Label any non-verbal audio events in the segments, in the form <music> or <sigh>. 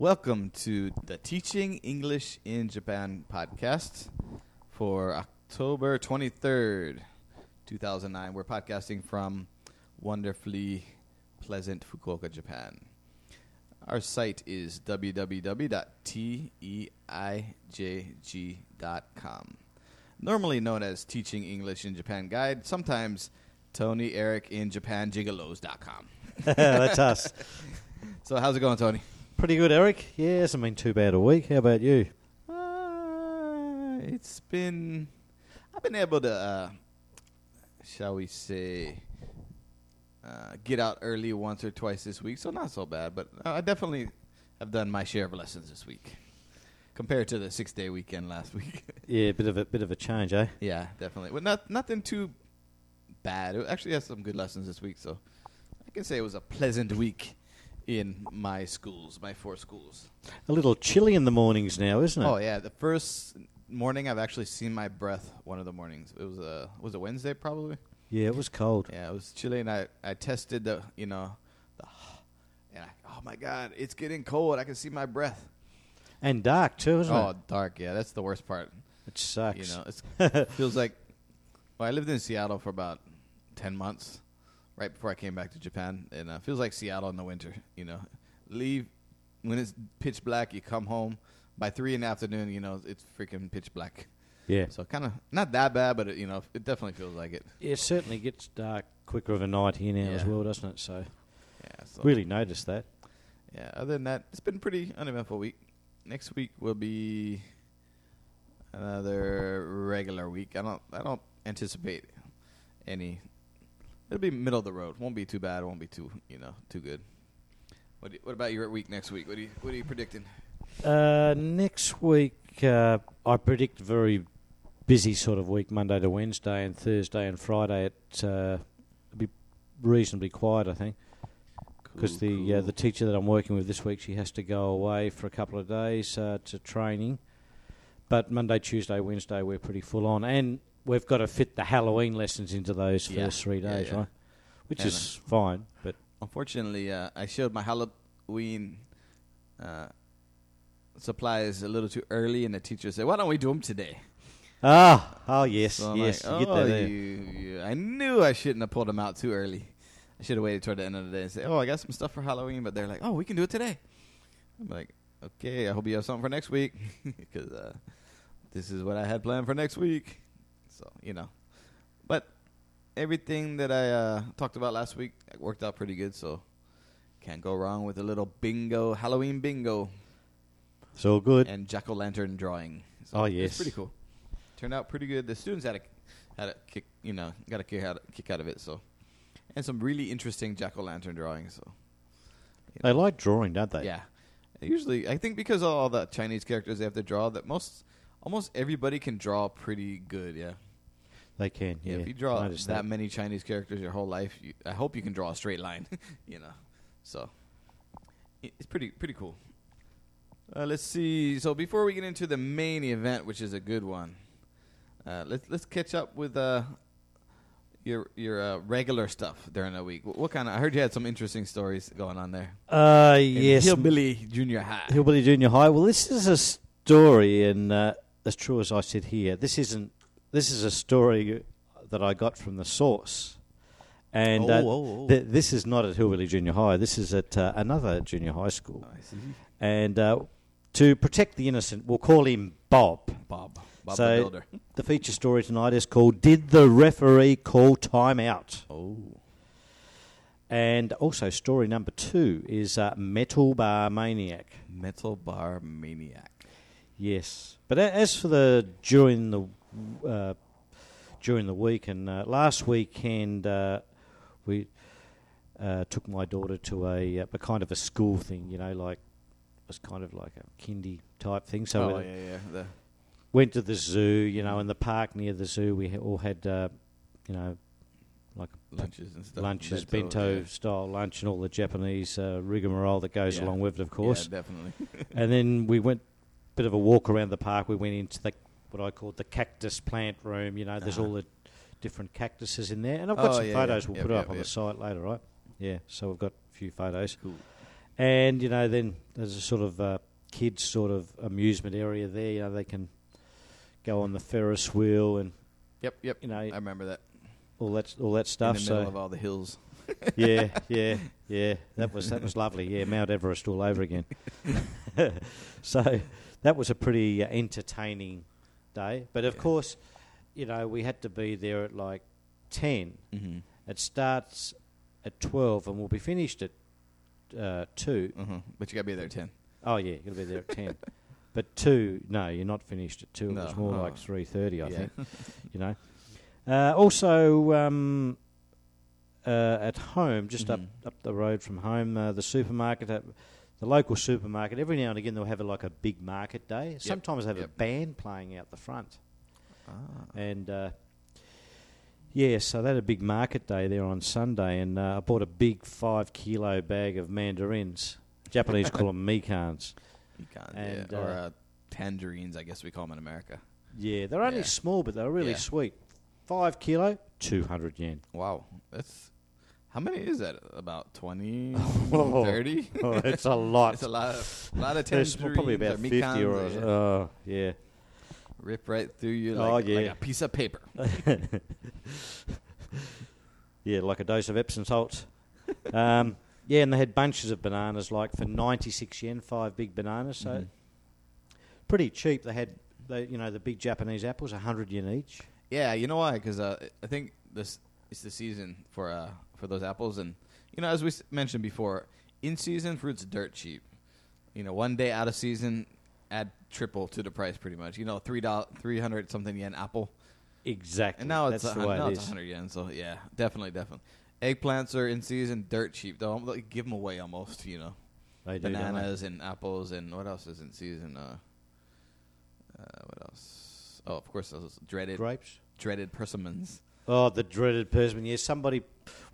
Welcome to the Teaching English in Japan podcast for October 23rd, 2009. We're podcasting from wonderfully pleasant Fukuoka, Japan. Our site is www.teijg.com. Normally known as Teaching English in Japan Guide, sometimes Tony Eric in Japan Gigolos.com. <laughs> That's us. <laughs> So, how's it going, Tony? Pretty good, Eric. Yeah, hasn't been too bad a week. How about you? Uh, it's been. I've been able to, uh, shall we say, uh, get out early once or twice this week, so not so bad. But I definitely have done my share of lessons this week compared to the six day weekend last week. <laughs> Yeah, bit of a bit of a change, eh? yeah, definitely. But not nothing too bad. It actually has some good lessons this week, so I can say it was a pleasant week in my schools, my four schools. A little chilly in the mornings now, isn't it? Oh yeah, the first morning I've actually seen my breath. One of the mornings it was a was it Wednesday probably. Yeah, it was cold. Yeah, it was chilly, and I I tested the you know the and I, oh my god, it's getting cold. I can see my breath. And dark too, isn't Oh, it? dark. Yeah, that's the worst part. It sucks. You know, it <laughs> feels like. Well, I lived in Seattle for about ten months, right before I came back to Japan, and uh, feels like Seattle in the winter. You know, leave when it's pitch black. You come home by three in the afternoon. You know, it's freaking pitch black. yeah. So kind of not that bad, but it, you know, it definitely feels like it. Yeah, it certainly gets dark quicker of a night here now as well, doesn't it? So Yeah. So really noticed that. Yeah. Other than that, it's been a pretty uneventful week. Next week will be another regular week. I don't. I don't anticipate any. It'll be middle of the road. Won't be too bad. Won't be too you know too good. What do you- What about your week next week? What are you What are you predicting? Uh, next week, uh, I predict a very busy sort of week, Monday to Wednesday, and Thursday and Friday. It uh, will be reasonably quiet, I think. because Cool, the uh, cool. the teacher that I'm working with this week she has to go away for a couple of days uh, to training. But Monday, Tuesday, Wednesday we're pretty full on, and we've got to fit the Halloween lessons into those Yeah. first three days, right? Which is fine, but Unfortunately, uh, I showed my Halloween uh, supplies a little too early, and the teacher said, "Why don't we do them today?" ah, oh yes, So yes, like, oh, that. you, you, I knew I shouldn't have pulled them out too early. I should have waited toward the end of the day and say, "Oh, I got some stuff for Halloween," but they're like, "Oh, we can do it today." I'm like, "Okay, I hope you have something for next week <laughs> because uh, this is what I had planned for next week." So you know, but everything that I uh, talked about last week worked out pretty good. So can't go wrong with a little bingo, Halloween bingo, So good. and jack o' lantern drawing. Oh, it's yes. pretty cool. Turned out pretty good. The students had a had a kick, you know, got a kick out kick out of it. So, and some really interesting jack o' lantern drawings. So, you They like drawing, don't they? yeah. Usually, I think because of all the Chinese characters they have to draw, that most almost everybody can draw pretty good. Yeah. They can. Yeah, Yeah, if you draw Noticed that, many Chinese characters your whole life, you, I hope you can draw a straight line. <laughs> you know, so it's pretty pretty cool. Uh, let's see. So before we get into the main event, which is a good one, uh, let's let's catch up with uh, your your uh, regular stuff during the week. What, what kind of? I heard you had some interesting stories going on there. Uh, In yes, Hillbilly Junior High. Hillbilly Junior High. Well, this is a story, and uh, as true as I sit here, this isn't. This is a story that I got from the source, and uh, Oh, oh, oh. th- this is not at Hillbilly Junior High. This is at uh, another junior high school, I see. and uh, to protect the innocent, we'll call him Bob. Bob. Bob So- the Builder. The feature story tonight is called "Did the referee call timeout?" Oh. And also, story number two is uh, Metal Bar Maniac. Metal Bar Maniac. Yes, but a- as for the during the uh, during the week and uh, last weekend, uh, we uh, took my daughter to a, uh, a kind of a school thing. You know, like it was kind of like a kindy type thing. So oh we yeah, yeah. The, went to the zoo. You know, in the park near the zoo, we ha- all had uh, you know like lunches and stuff. lunches, bento, yeah. style lunch, and all the Japanese uh, rigmarole that goes Yeah. along with it, of course. Yeah, definitely. <laughs> and then we went a bit of a walk around the park. We went into the what I call the cactus plant room. You know, there's Uh-huh. all the different cactuses in there, and I've got Oh, some yeah, photos yeah. we'll Yep, put up yep, on the site later, right? Yeah, so we've got a few photos. Cool. and you know then there's a sort of uh, kids sort of amusement area there. You know they can go on the Ferris wheel and Yep, yep. you know I remember that. all that all that stuff. in the middle so of all the hills. <laughs> yeah, <laughs> yeah, yeah. That was that was lovely. Yeah, Mount Everest all over again. <laughs> so that was a pretty uh, entertaining day. But of Yeah. course, you know, we had to be there at like ten. Mm-hmm. It starts at twelve, and we'll be finished at uh, two. Uh-huh. But you gotta be there at ten. Oh yeah, you're gonna be there at ten. <laughs> But two, no, you're not finished at two. No, It was more oh. like three thirty, I Yeah. think. <laughs> You know. Uh, also, um, uh, at home, just Mhm. up up the road from home, uh, the supermarket, the local supermarket. Every now and again, they'll have a, like a big market day. Sometimes they have a band playing out the front, Ah. and uh, yeah, so they had a big market day there on Sunday, and uh, I bought a big five kilo bag of mandarins. Japanese call them mikans. You can't. And, yeah. Or uh, uh, tangerines, I guess we call them in America. Yeah, they're only Yeah. small, but they're really Yeah. sweet. Five kilo, two hundred yen. Wow, that's how many is that? About 20, <laughs> Oh. 30? <laughs> Oh, it's a lot. It's a lot of a lot of There's probably about fifty mikans or or- oh yeah. rip right through you Oh, like, like a piece of paper. <laughs> yeah, like a dose of Epsom salts. um, yeah, and they had bunches of bananas, like for ninety six yen, five big bananas. So Mhm. pretty cheap. They had, they, you know, the big Japanese apples, hundred yen each. Yeah, you know why? Because uh, I think this is the season for uh, for those apples, and you know, as we mentioned before, in season fruits dirt cheap. You know, one day out of season, add triple to the price, pretty much. You know, three dollars, three hundred something yen apple, Exactly. and now it's a, the way now it it's hundred yen. So yeah, definitely, definitely. Eggplants are in season, dirt cheap though. Like, give them away almost. You know, do, bananas and apples and what else is in season? Uh, uh, what else? Oh, of course, those dreaded Grapes. dreaded persimmons. Oh, the dreaded persimmon. Yes, somebody,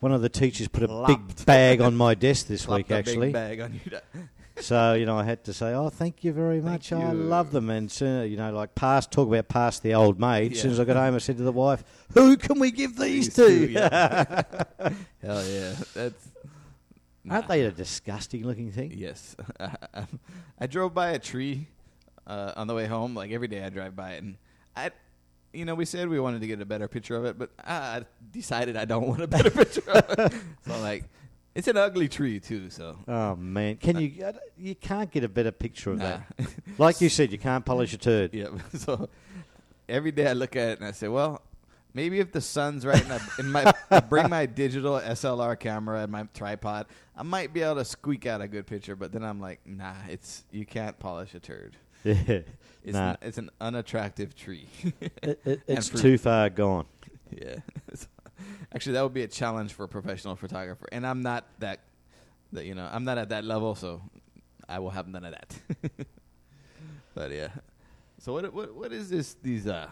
one of the teachers put a Plopped. big bag on my desk this week, a actually. big bag on you. <laughs> So you know, I had to say, "Oh, thank you very much. Thank I you. love them." And soon, you know, like past talk about past the old maid. As soon as I got home, I said to the wife, "Who can we give these, These to?" two, yeah. <laughs> <laughs> Hell yeah, that's. Aren't they a disgusting looking thing? Yes, I drove by a tree uh, on the way home. Like every day, I drive by it, and I, you know, we said we wanted to get a better picture of it, but I decided I don't want a better <laughs> picture of it. So like, it's an ugly tree too. So Oh man, can you? You can't get a better picture of nah. that. <laughs> Like you said, you can't polish a turd. Yeah. <laughs> So every day I look at it and I say, well, maybe if the sun's right and I, and my, I bring my digital SLR camera and my tripod, I might be able to squeak out a good picture. But then I'm like, nah, it's you can't polish a turd. Yeah, <laughs> It's nah, an, it's an unattractive tree. it, it, <laughs> it's fruit. too far gone. yeah. <laughs> Actually, that would be a challenge for a professional photographer, and I'm not that. That you know, I'm not at that level, so I will have none of that. but yeah. So what what what is this? These uh,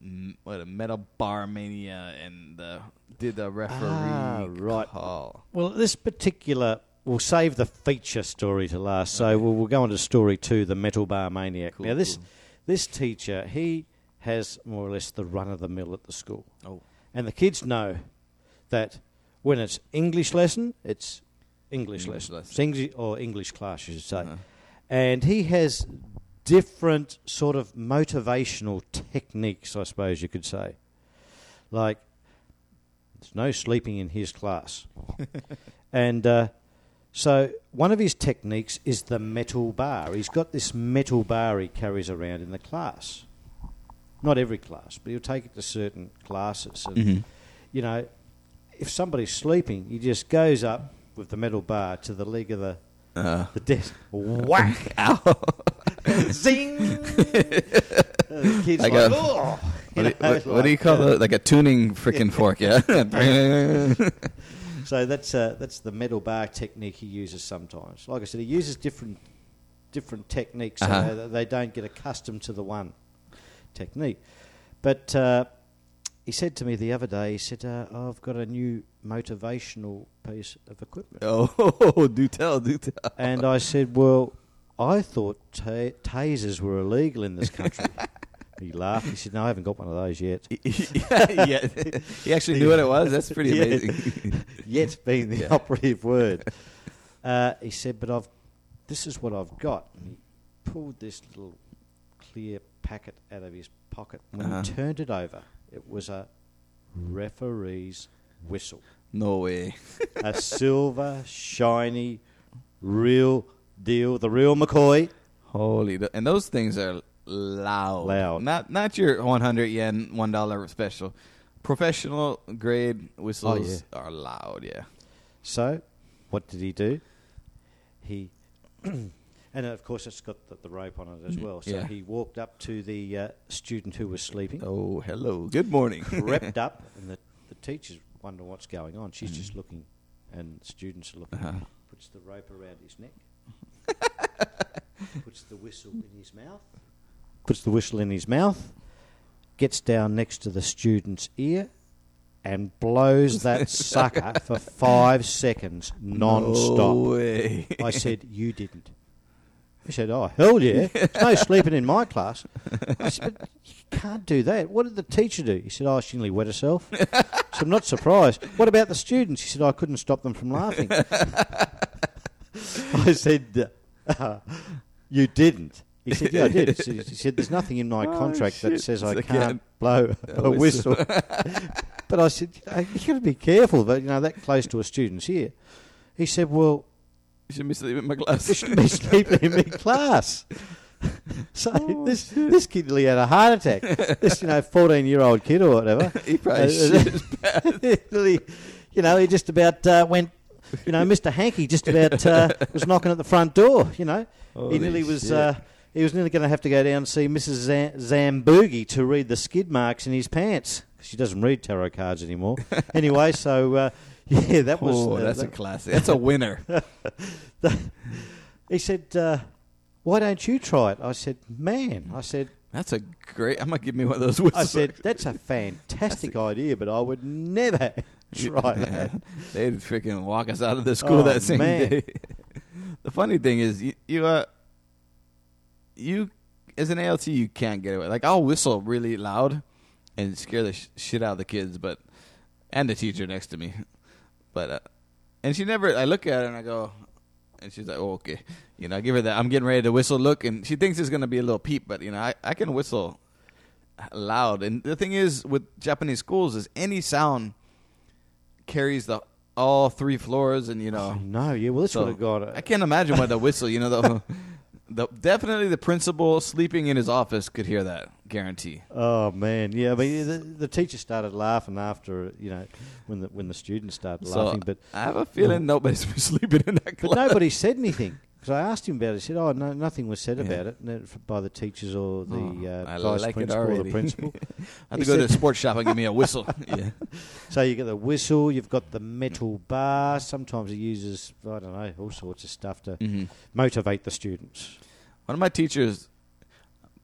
m- what a metal bar mania and the did the referee Ah, right. call? Well, this particular, we'll save the feature story to last. So we'll, we'll go on to story two, the metal bar maniac. Cool, now, this cool. this teacher, he has more or less the run of the mill at the school, Oh, and the kids know that when it's English lesson, it's English, English lesson, lesson. English or English class, you should say. uh-huh. And he has different sort of motivational techniques, I suppose you could say. Like, there's no sleeping in his class. <laughs> and uh, so, one of his techniques is the metal bar. He's got this metal bar he carries around in the class. Not every class, but he'll take it to certain classes. And, Mhm. you know, if somebody's sleeping, he just goes up with the metal bar to the leg of the, Uh, the desk. Whack! <laughs> ow. <laughs> Zing! <laughs> the kid's Like like, a- oh! What, do, You know, what, what do you call it? Like a tuning freaking fork, yeah. So that's uh, that's the metal bar technique he uses sometimes. Like I said, he uses different different techniques so Uh-huh. that they don't get accustomed to the one technique. But uh, he said to me the other day, he said, uh, "I've got a new motivational piece of equipment." oh, <laughs> do tell, do tell. And I said, "Well, I thought ta- tasers were illegal in this country." <laughs> he laughed. He said, "No, I haven't got one of those yet." <laughs> yeah, he actually knew what it was. That's pretty Yeah. amazing. <laughs> Yet being the Yeah. operative word. Uh, he said, "But I've this is what I've got." And he pulled this little clear packet out of his pocket. When Uh-huh. he turned it over, it was a referee's whistle, No way. a silver, shiny, real deal, the real McCoy. Holy, and those things are loud. Loud. Not not your 100 yen, one dollar special. Professional grade whistles are loud. Yeah. So, what did he do? He, <clears throat> and of course, it's got the, the rope on it as well. So Yeah. he walked up to the uh, student who was sleeping, Oh, hello. Good morning. <laughs> crept up, and the, the teachers wonder what's going on. She's just looking, and students are looking. Uh-huh. Puts the rope around his neck, <laughs> puts the whistle in his mouth, puts the whistle in his mouth, gets down next to the student's ear, and blows that <laughs> sucker for five seconds non-stop. No. I said, "You didn't." He said, "Oh hell yeah! There's no <laughs> sleeping in my class." I said, "But you can't do that. What did the teacher do?" He said, "Oh, she nearly wet herself." so "I'm not surprised." What about the students? He said, "I couldn't stop them from laughing." <laughs> I said, uh, "You didn't." He said, "Yeah, I did." He said, <laughs> he said "There's nothing in my Oh, contract that says I can't can't blow <laughs> a a whistle." but I said, "You know, "You got to be careful, but you know that close to a student's ear." He said, "Well." You should be sleeping in my class. They should be sleeping in my <laughs> class. So Oh, this this kid nearly had a heart attack. This you know fourteen year old kid or whatever. he probably Uh, shit his pants. Nearly, you know, he just about uh, went. You know, Mr. Hanky just about uh, was knocking at the front door. You know, Holy he nearly was. Uh, he was nearly going to have to go down and see Mrs. Zam- to read the skid marks in his pants. She doesn't read tarot cards anymore. <laughs> anyway, so uh, <laughs> yeah, that was. oh, uh, that's a classic. That's a winner. <laughs> he said, uh, "Why don't you try it?" I said, "Man," I said, That's a great. I'm gonna give me one of those whistles. I said that's a fantastic idea, but I would never try that. They'd freaking walk us out of the school Oh, that same man. day. the funny thing is, you, you uh, you as an ALT, you can't get away. Like I'll whistle really loud and scare the sh- shit out of the kids, but and the teacher next to me. But uh, and she never. I look at her and I go, and she's like, "Oh, okay." You know, I give her that. I'm getting ready to whistle. Look, and she thinks it's gonna be a little peep, but you know, I I can whistle loud. And the thing is, with Japanese schools, is any sound carries the all three floors, and you know. Oh, no, yeah, well, this So, would have got. I can't imagine why the whistle. You know, the, <laughs> <laughs> the definitely the principal sleeping in his office could hear that. Guarantee. oh man, yeah. I mean, the, the teacher started laughing after you know when the when the students started So laughing, but I have a feeling nobody's <laughs> been sleeping in that Class. but nobody said anything. Because I asked him about it, he said, "Oh, no, nothing was said Yeah. about it no, f- by the teachers or the Oh, uh, vice like principal or the <laughs> principal." I have He to go to the sports shop and give me a whistle. <laughs> yeah. So you get the whistle, you've got the metal bar. Sometimes he uses, I don't know, all sorts of stuff to hmm motivate the students. One of my teachers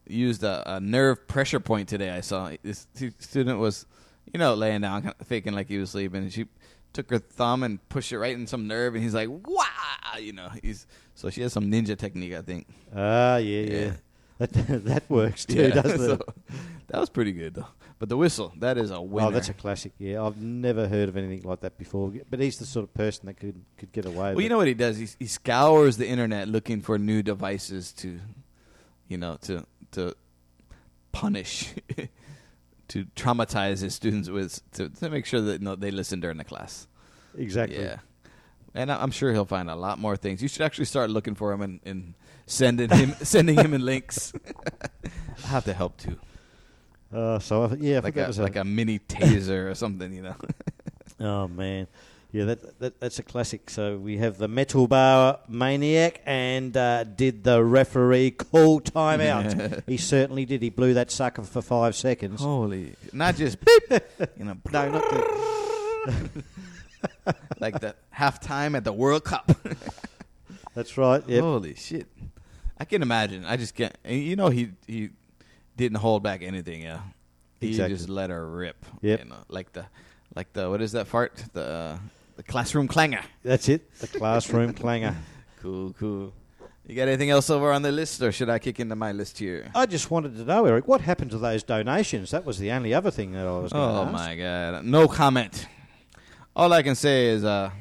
used a, a nerve pressure point today. I saw this student was, you know, laying down, kind of faking like he was sleeping, and she took her thumb and pushed it right in some nerve, and he's like, "Wow!" You know, he's so she has some ninja technique, I think. Ah, yeah, yeah. Yeah. That, <laughs> that works too, Yeah, doesn't so it? <laughs> that was pretty good though. But the whistle, that is a winner. Oh, that's a classic. Yeah, I've never heard of anything like that before. But he's the sort of person that could could get away. well, you know what he does? He, he scours the internet looking for new devices to, you know, to to punish, <laughs> to traumatize his students with, to, to make sure that you know, they listen during the class. exactly. Yeah. And I'm sure he'll find a lot more things. You should actually start looking for him and, and sending him <laughs> sending him in links. <laughs> I have to help too, Uh, so I, yeah, I like a was like a mini taser or something, you know. <laughs> Oh man, yeah, that, that that's a classic. So we have the metal bar maniac, and uh, did the referee call timeout? <laughs> he certainly did. He blew that sucker for five seconds. Holy, not just <laughs> beep, you know, <laughs> No, not the, like the halftime at the World Cup. that's right. Yep. Holy shit! I can imagine. I just can't. You know, he he didn't hold back anything. Yeah, he Exactly. just let her rip. Yep. You know, like the like the what is that fart? The uh, the classroom clanger. That's it. The classroom clanger. <laughs> Cool, cool. You got anything else over on the list, or should I kick into my list here? I just wanted to know, Eric, what happened to those donations? That was the only other thing that I was going to Oh ask. my god! No comment. All I can say is, uh,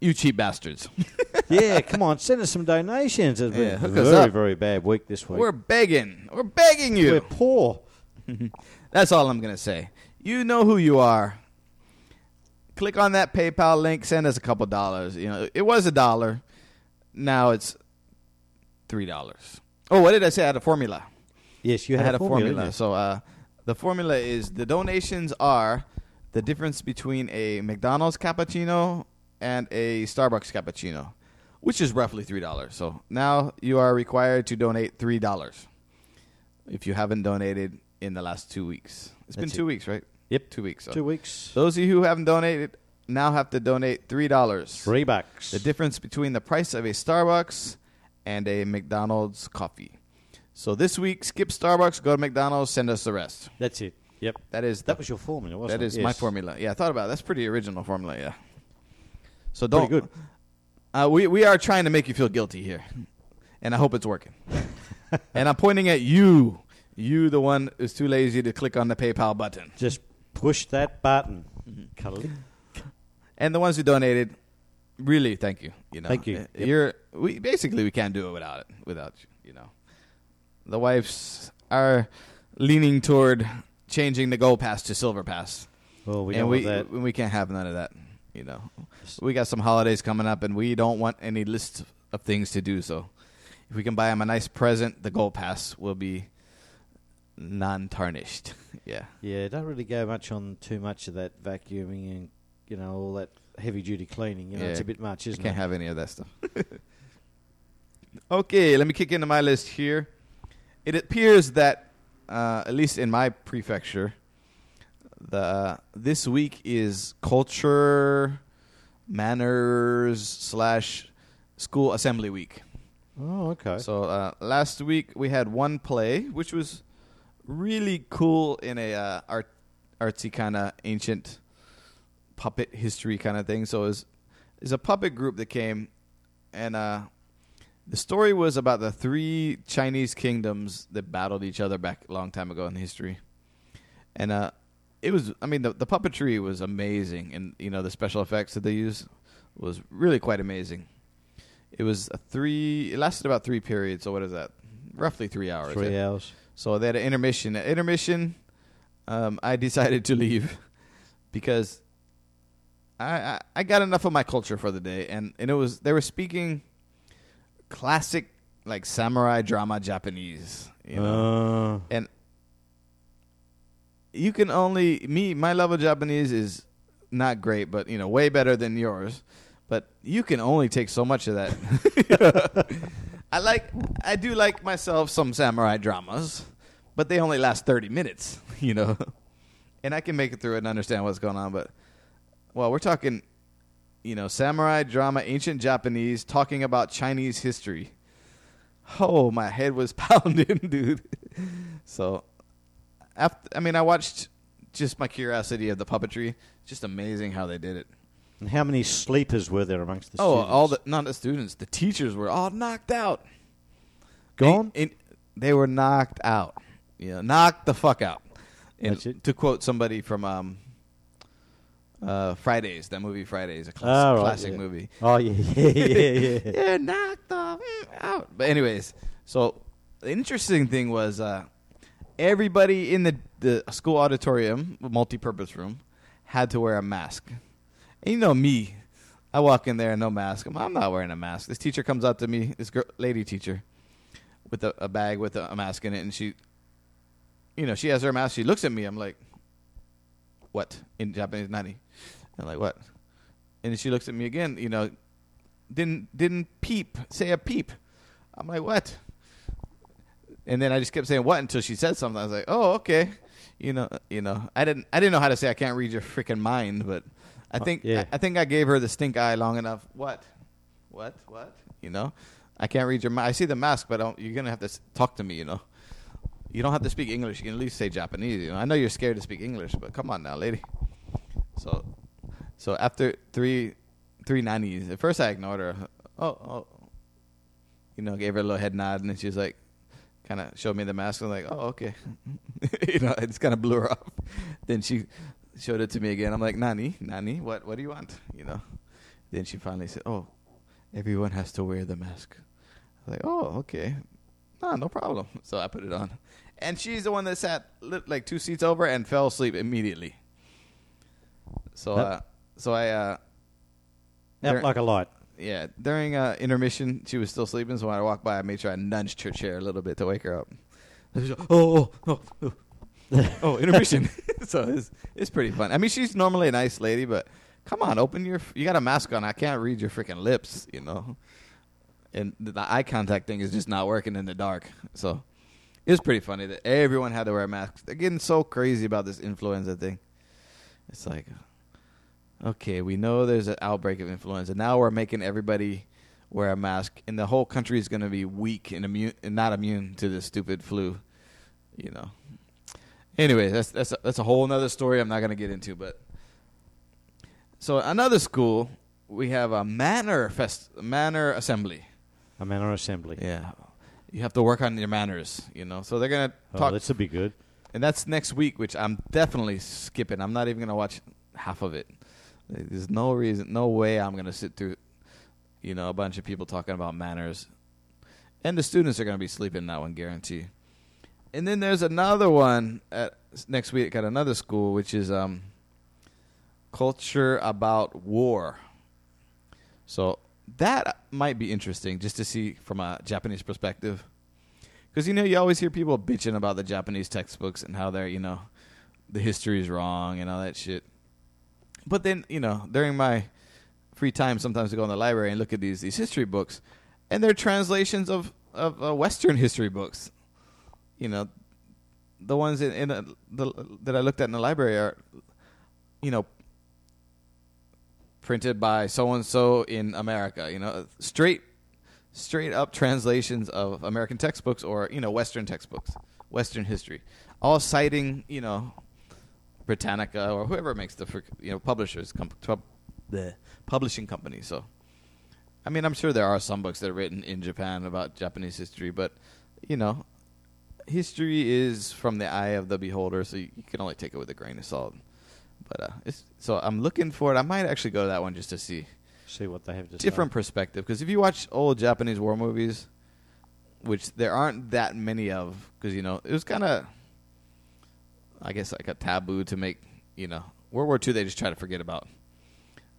you cheap bastards. <laughs> yeah, come on, send us some donations. It's been Yeah, a hook us very, up. very bad week this week. We're begging. We're begging you. We're poor. <laughs> That's all I'm going to say. You know who you are. Click on that PayPal link. Send us a couple dollars. You know, it was a dollar. Now it's three dollars. Oh, what did I say? I had a formula. Yes, you had, had a formula. didn't? So uh, the formula is the donations are the difference between a McDonald's cappuccino and a Starbucks cappuccino, which is roughly three dollars. So now you are required to donate three dollars if you haven't donated in the last two weeks. It's been two it. weeks, right? Yep. two weeks. So Two weeks. those of you who haven't donated now have to donate three dollars. Three bucks. The difference between the price of a Starbucks and a McDonald's coffee. So this week, skip Starbucks, go to McDonald's, send us the rest. That's it. Yep. That is That was your formula, wasn't that it? is my Yes. formula. Yeah, I thought about it. That's pretty original formula. Yeah. So don't. good. Uh, we we are trying to make you feel guilty here, and I hope it's working. <laughs> and I'm pointing at you, you the one who's too lazy to click on the PayPal button, Just push that button. Mm-hmm. And the ones who donated. Really, thank you. You know, Thank you. You're we basically we can't do it without it. Without you, you know, the wives are leaning toward changing the gold pass to silver pass. Well, we and we that. we can't have none of that. You know, we got some holidays coming up, and we don't want any list of things to do. So, if we can buy them a nice present, the gold pass will be non-tarnished. <laughs> yeah, Yeah, don't really go much on too much of that vacuuming and you know all that heavy duty cleaning. You know, it's a bit much, you isn't can't it? have any of that stuff. <laughs> okay, let me kick into my list here. It appears that, uh, at least in my prefecture, the this week is culture, manners slash school assembly week. oh, okay. So uh, last week we had one play, which was really cool in a uh, art artsy kind of ancient puppet history kind of thing. So it was, it's a puppet group that came, and uh, the story was about the three Chinese kingdoms that battled each other back a long time ago in history, and uh, it was. I mean, the, the puppetry was amazing, and you know the special effects that they used was really quite amazing. It was a three. It lasted about three periods. So what is that? Roughly three hours. Three hours. So they had an intermission. At intermission, um, I <laughs> decided to leave because I, I I got enough of my culture for the day, and and it was they were speaking classic like samurai drama Japanese, you know, Uh, and you can only me my level of Japanese is not great, but you know way better than yours. But you can only take so much of that. <laughs> <laughs> I like I do like myself some samurai dramas, but they only last thirty minutes, <laughs> you know, and I can make it through it and understand what's going on. But well, we're talking, you know, samurai drama, ancient Japanese, talking about Chinese history. Oh, my head was <laughs> pounding, dude. So after, I mean, I watched just my curiosity of the puppetry. Just amazing how they did it. And how many sleepers were there amongst the students? oh, students? all the not the students, the teachers were all knocked out. Gone? They, it- they were knocked out. You know, knocked the fuck out. And That's it. To quote somebody from um, uh, Fridays, that movie Fridays, a class- Ah, right, classic yeah. movie. Oh yeah, yeah, yeah, yeah. yeah, <laughs> knocked the out. But anyways, so the interesting thing was uh, everybody in the the school auditorium, multi-purpose room, had to wear a mask. And you know me, I walk in there no mask. I'm, not wearing a mask. This teacher comes up to me, this girl, lady teacher, with a, a bag with a, a mask in it, and she, you know, she has her mask. She looks at me. I'm like, what in Japanese, nani? I'm like, what? And she looks at me again. You know, didn't didn't peep say a peep. I'm like, what? And then I just kept saying what until she said something. I was like, oh, okay. You know, you know, I didn't I didn't know how to say I can't read your freaking mind, but I Uh, think yeah. I, I think I gave her the stink eye long enough. What? What? What? You know, I can't read your mind. I see the mask, but you're gonna have to s- talk to me. You know, you don't have to speak English. You can at least say Japanese. You know, I know you're scared to speak English, but come on now, lady. So, so after three three nannies, at first I ignored her. Oh, oh, you know, gave her a little head nod, and then she was like, kind of showed me the mask. I'm like, oh, okay. <laughs> you know, I just kind of blew her <laughs> off. Then she showed it to me again. I'm like, Nani, Nani, what, what do you want? You know, Then she finally said, "Oh, everyone has to wear the mask." I was like, "Oh, okay, nah, no problem." So I put it on, and she's the one that sat li- like two seats over and fell asleep immediately. So, Yep. uh, so I, uh, There- like a lot. yeah, during uh, intermission, she was still sleeping. So when I walked by, I made sure I nudged her chair a little bit to wake her up. Oh, oh, oh, oh, <laughs> oh, intermission. <laughs> so it's it's pretty fun. I mean, she's normally a nice lady, but come on, open your. You got a mask on. I can't read your freaking lips, you know. And the eye contact thing is just not working in the dark. So it was pretty funny that everyone had to wear masks. They're getting so crazy about this influenza thing. It's like, okay, we know there's an outbreak of influenza. Now we're making everybody wear a mask, and the whole country is going to be weak and immune and not immune to this stupid flu. You know. Anyway, that's that's a, that's a whole other story. I'm not going to get into, but so another school we have a manor fest manor assembly. A manor assembly. Yeah, you have to work on your manners. You know, so they're going to Oh, talk this would be good. and that's next week, which I'm definitely skipping. I'm not even gonna watch half of it. There's no reason, no way I'm gonna sit through, you know, a bunch of people talking about manners, and the students are gonna be sleeping that one, guarantee. And then there's another one at next week at another school, which is um, culture about war. So that might be interesting just to see from a Japanese perspective. Because you know, you always hear people bitching about the Japanese textbooks and how they're, you know, the history is wrong and all that shit. But then, you know, during my free time, sometimes I go in the library and look at these these history books, and they're translations of of uh, Western history books. You know, the ones in, in uh the that I looked at in the library are, you know, printed by so and so in America. You know, straight straight up translations of American textbooks or you know Western textbooks, Western history, all citing you know Britannica or whoever makes the you know publishers com- pub- the publishing company. So, I mean, I'm sure there are some books that are written in Japan about Japanese history, but you know, history is from the eye of the beholder, so you, you can only take it with a grain of salt. But uh, it's, so I'm looking for it. I might actually go to that one just to see See what they have to different say. perspective because if you watch old Japanese war movies, which there aren't that many of, because you know it was kind of, I guess like a taboo to make. You know, World War II they just try to forget about,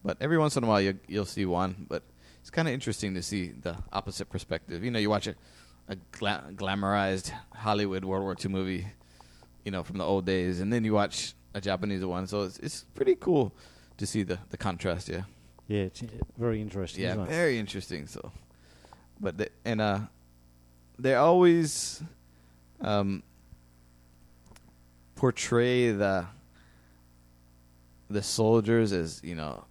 but every once in a while you you'll see one. But it's kind of interesting to see the opposite perspective. You know, you watch a, a gla- glamorized Hollywood World War II movie, you know, from the old days, and then you watch a Japanese one. So it's it's pretty cool to see the the contrast. Yeah. Yeah, it's very interesting. Yeah, very interesting. So, but the, and uh, they always um portray the the soldiers as you know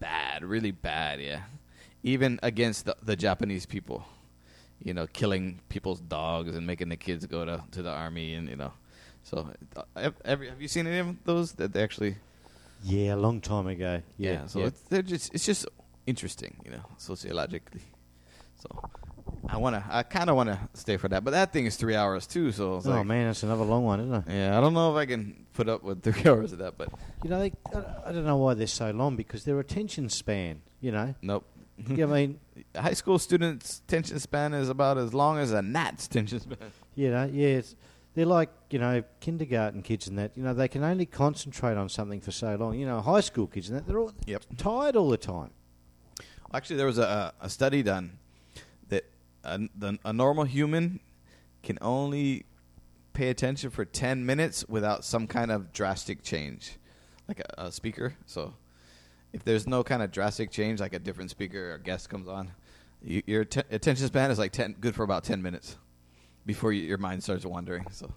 bad, really bad. Yeah, even against the, the Japanese people, you know, killing people's dogs and making the kids go to to the army, and you know. So, uh, have, have you- seen any of those that they actually? Yeah, a long time ago. Yeah, Yeah, so yeah. It's, they're just it's just interesting, you know, sociologically. So I wanna I kinda wanna stay for that. But that thing is three hours too, so it's oh like man, that's another long one, isn't it? Yeah, I don't know if I can put up with three <laughs> hours of that, but You know, they, I I don't know why they're so long because their attention span. You know, nope. <laughs> yeah, I mean, High school students' attention span is about as long as a gnat's attention span. <laughs> you know, yeah, it's, they're like you know kindergarten kids and that. You know, they can only concentrate on something for so long. You know, high school kids and that they're all Yep. tired all the time. Actually, there was a, a study done that a, the, a normal human can only pay attention for 10 minutes without some kind of drastic change, like a, a speaker. So, if there's no kind of drastic change, like a different speaker or guest comes on, you, your te- attention span is like 10, good for about 10 minutes before you, your mind starts wandering. So,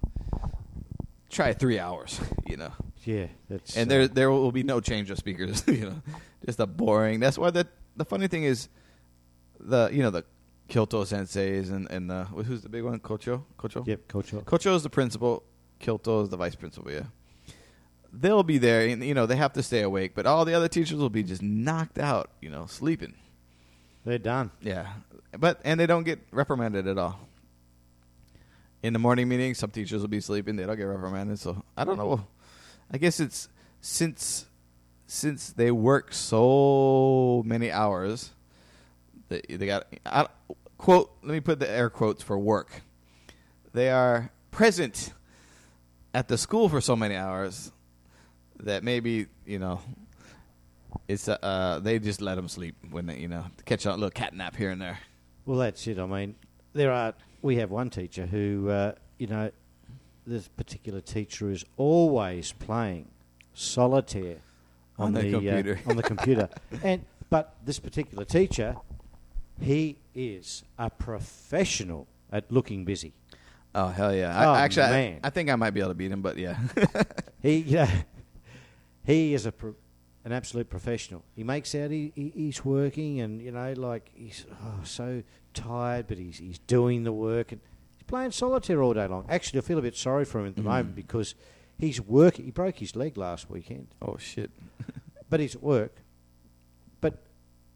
try three hours, you know Yeah, that's and uh, there there will be no change of speakers. <laughs> you know, just a boring. That's why the the funny thing is, the you know the Kyoto senseis and and the who's the big one? Kocho. Kocho. Yep, culture. Kocho is the principal. Kyoto is the vice principal. Yeah. They'll be there, and you know they have to stay awake, but all the other teachers will be just knocked out, you know, sleeping. They're done. Yeah, but and they don't get reprimanded at all. In the morning meeting, some teachers will be sleeping; they don't get reprimanded. So I don't know. I guess it's since since they work so many hours, they, they got I, quote. Let me put the air quotes for work. They are present at the school for so many hours that maybe you know it's uh, uh they just let them sleep when they you know catch a little cat nap here and there. Well, that's it. I mean, there are. We have one teacher who, uh, you know, this particular teacher is always playing solitaire on, On the the, computer. Uh, on the computer, <laughs> and but this particular teacher, he is a professional at looking busy. Oh hell yeah! Oh, I, actually, I. I think I might be able to beat him, but yeah. He, <laughs> you know, he is a pro- an absolute professional. He makes out he, he, he's working, and you know, like he's oh, so tired, but he's he's doing the work, and he's playing solitaire all day long. Actually, I feel a bit sorry for him at the Mm. moment because he's working. He broke his leg last weekend, oh shit! <laughs> but he's at work. But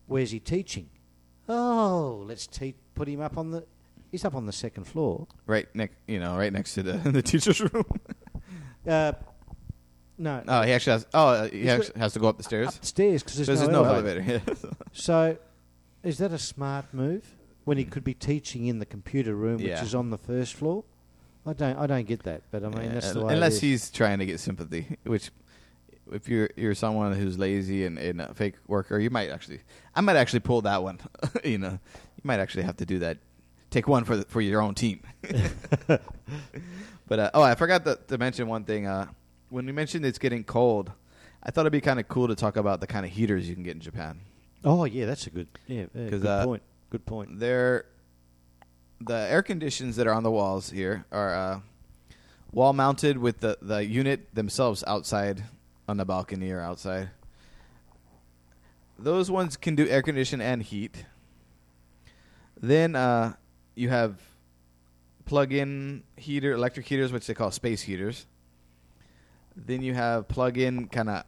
where's he teaching? Oh, let's te- put him up on the. He's up on the second floor. Right next, you know, right next to the <laughs> the teacher's room. Uh, no, Oh, he actually has. Oh, uh, he He's got- actually has to go up the stairs. upstairs because there's, there's no elevator. elevator. Yeah. <laughs> So, is that a smart move when he could be teaching in the computer room, which Yeah. is on the first floor? I don't, I don't get that, but I mean Yeah, that's the un- way. Unless is. he's trying to get sympathy, which if you're you're someone who's lazy and, and a fake worker, you might actually. I might actually pull that one. <laughs> you know, you might actually have to do that. Take one for the, for your own team. <laughs> but uh, oh, I forgot to, to mention one thing. Uh, when we mentioned it's getting cold, I thought it'd be kind of cool to talk about the kind of heaters you can get in Japan. Oh yeah, that's a good, yeah, good uh, point. Good point. They're the air conditions that are on the walls here are uh, wall mounted with the, the unit themselves outside on the balcony or outside. Those ones can do air condition and heat. Then uh, you have plug-in heater, electric heaters, which they call space heaters. Then you have plug-in kind of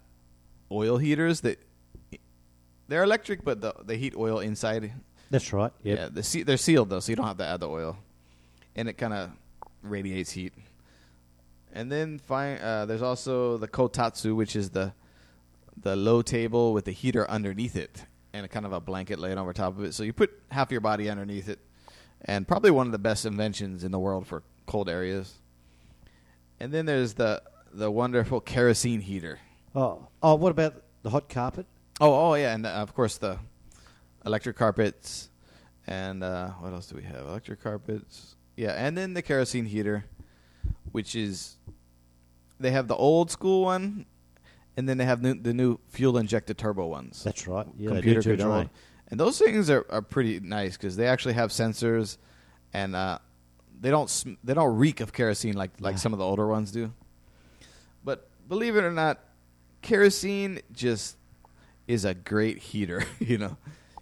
oil heaters that they're electric, but the, they heat oil inside That's right. Yep. yeah, the se- they're sealed though, so you don't have to add the oil, and it kind of radiates heat. And then fine, uh, there's also the kotatsu, which is the the low table with the heater underneath it, and a kind of a blanket laid over top of it. So you put half your body underneath it, and probably one of the best inventions in the world for cold areas. And then there's the the wonderful kerosene heater. Oh, oh, what about the hot carpet? Oh, oh yeah, and uh, of course the electric carpets, and uh, what else do we have? Electric carpets, yeah, and then the kerosene heater, which is they have the old school one, and then they have new, the new fuel injected turbo ones, That's right. Yeah, computer they do too, controlled, and those things are, are pretty nice because they actually have sensors, and uh, they don't sm- they don't reek of kerosene like like Nah. some of the older ones do. Believe it or not, kerosene just is a great heater. <laughs> you know,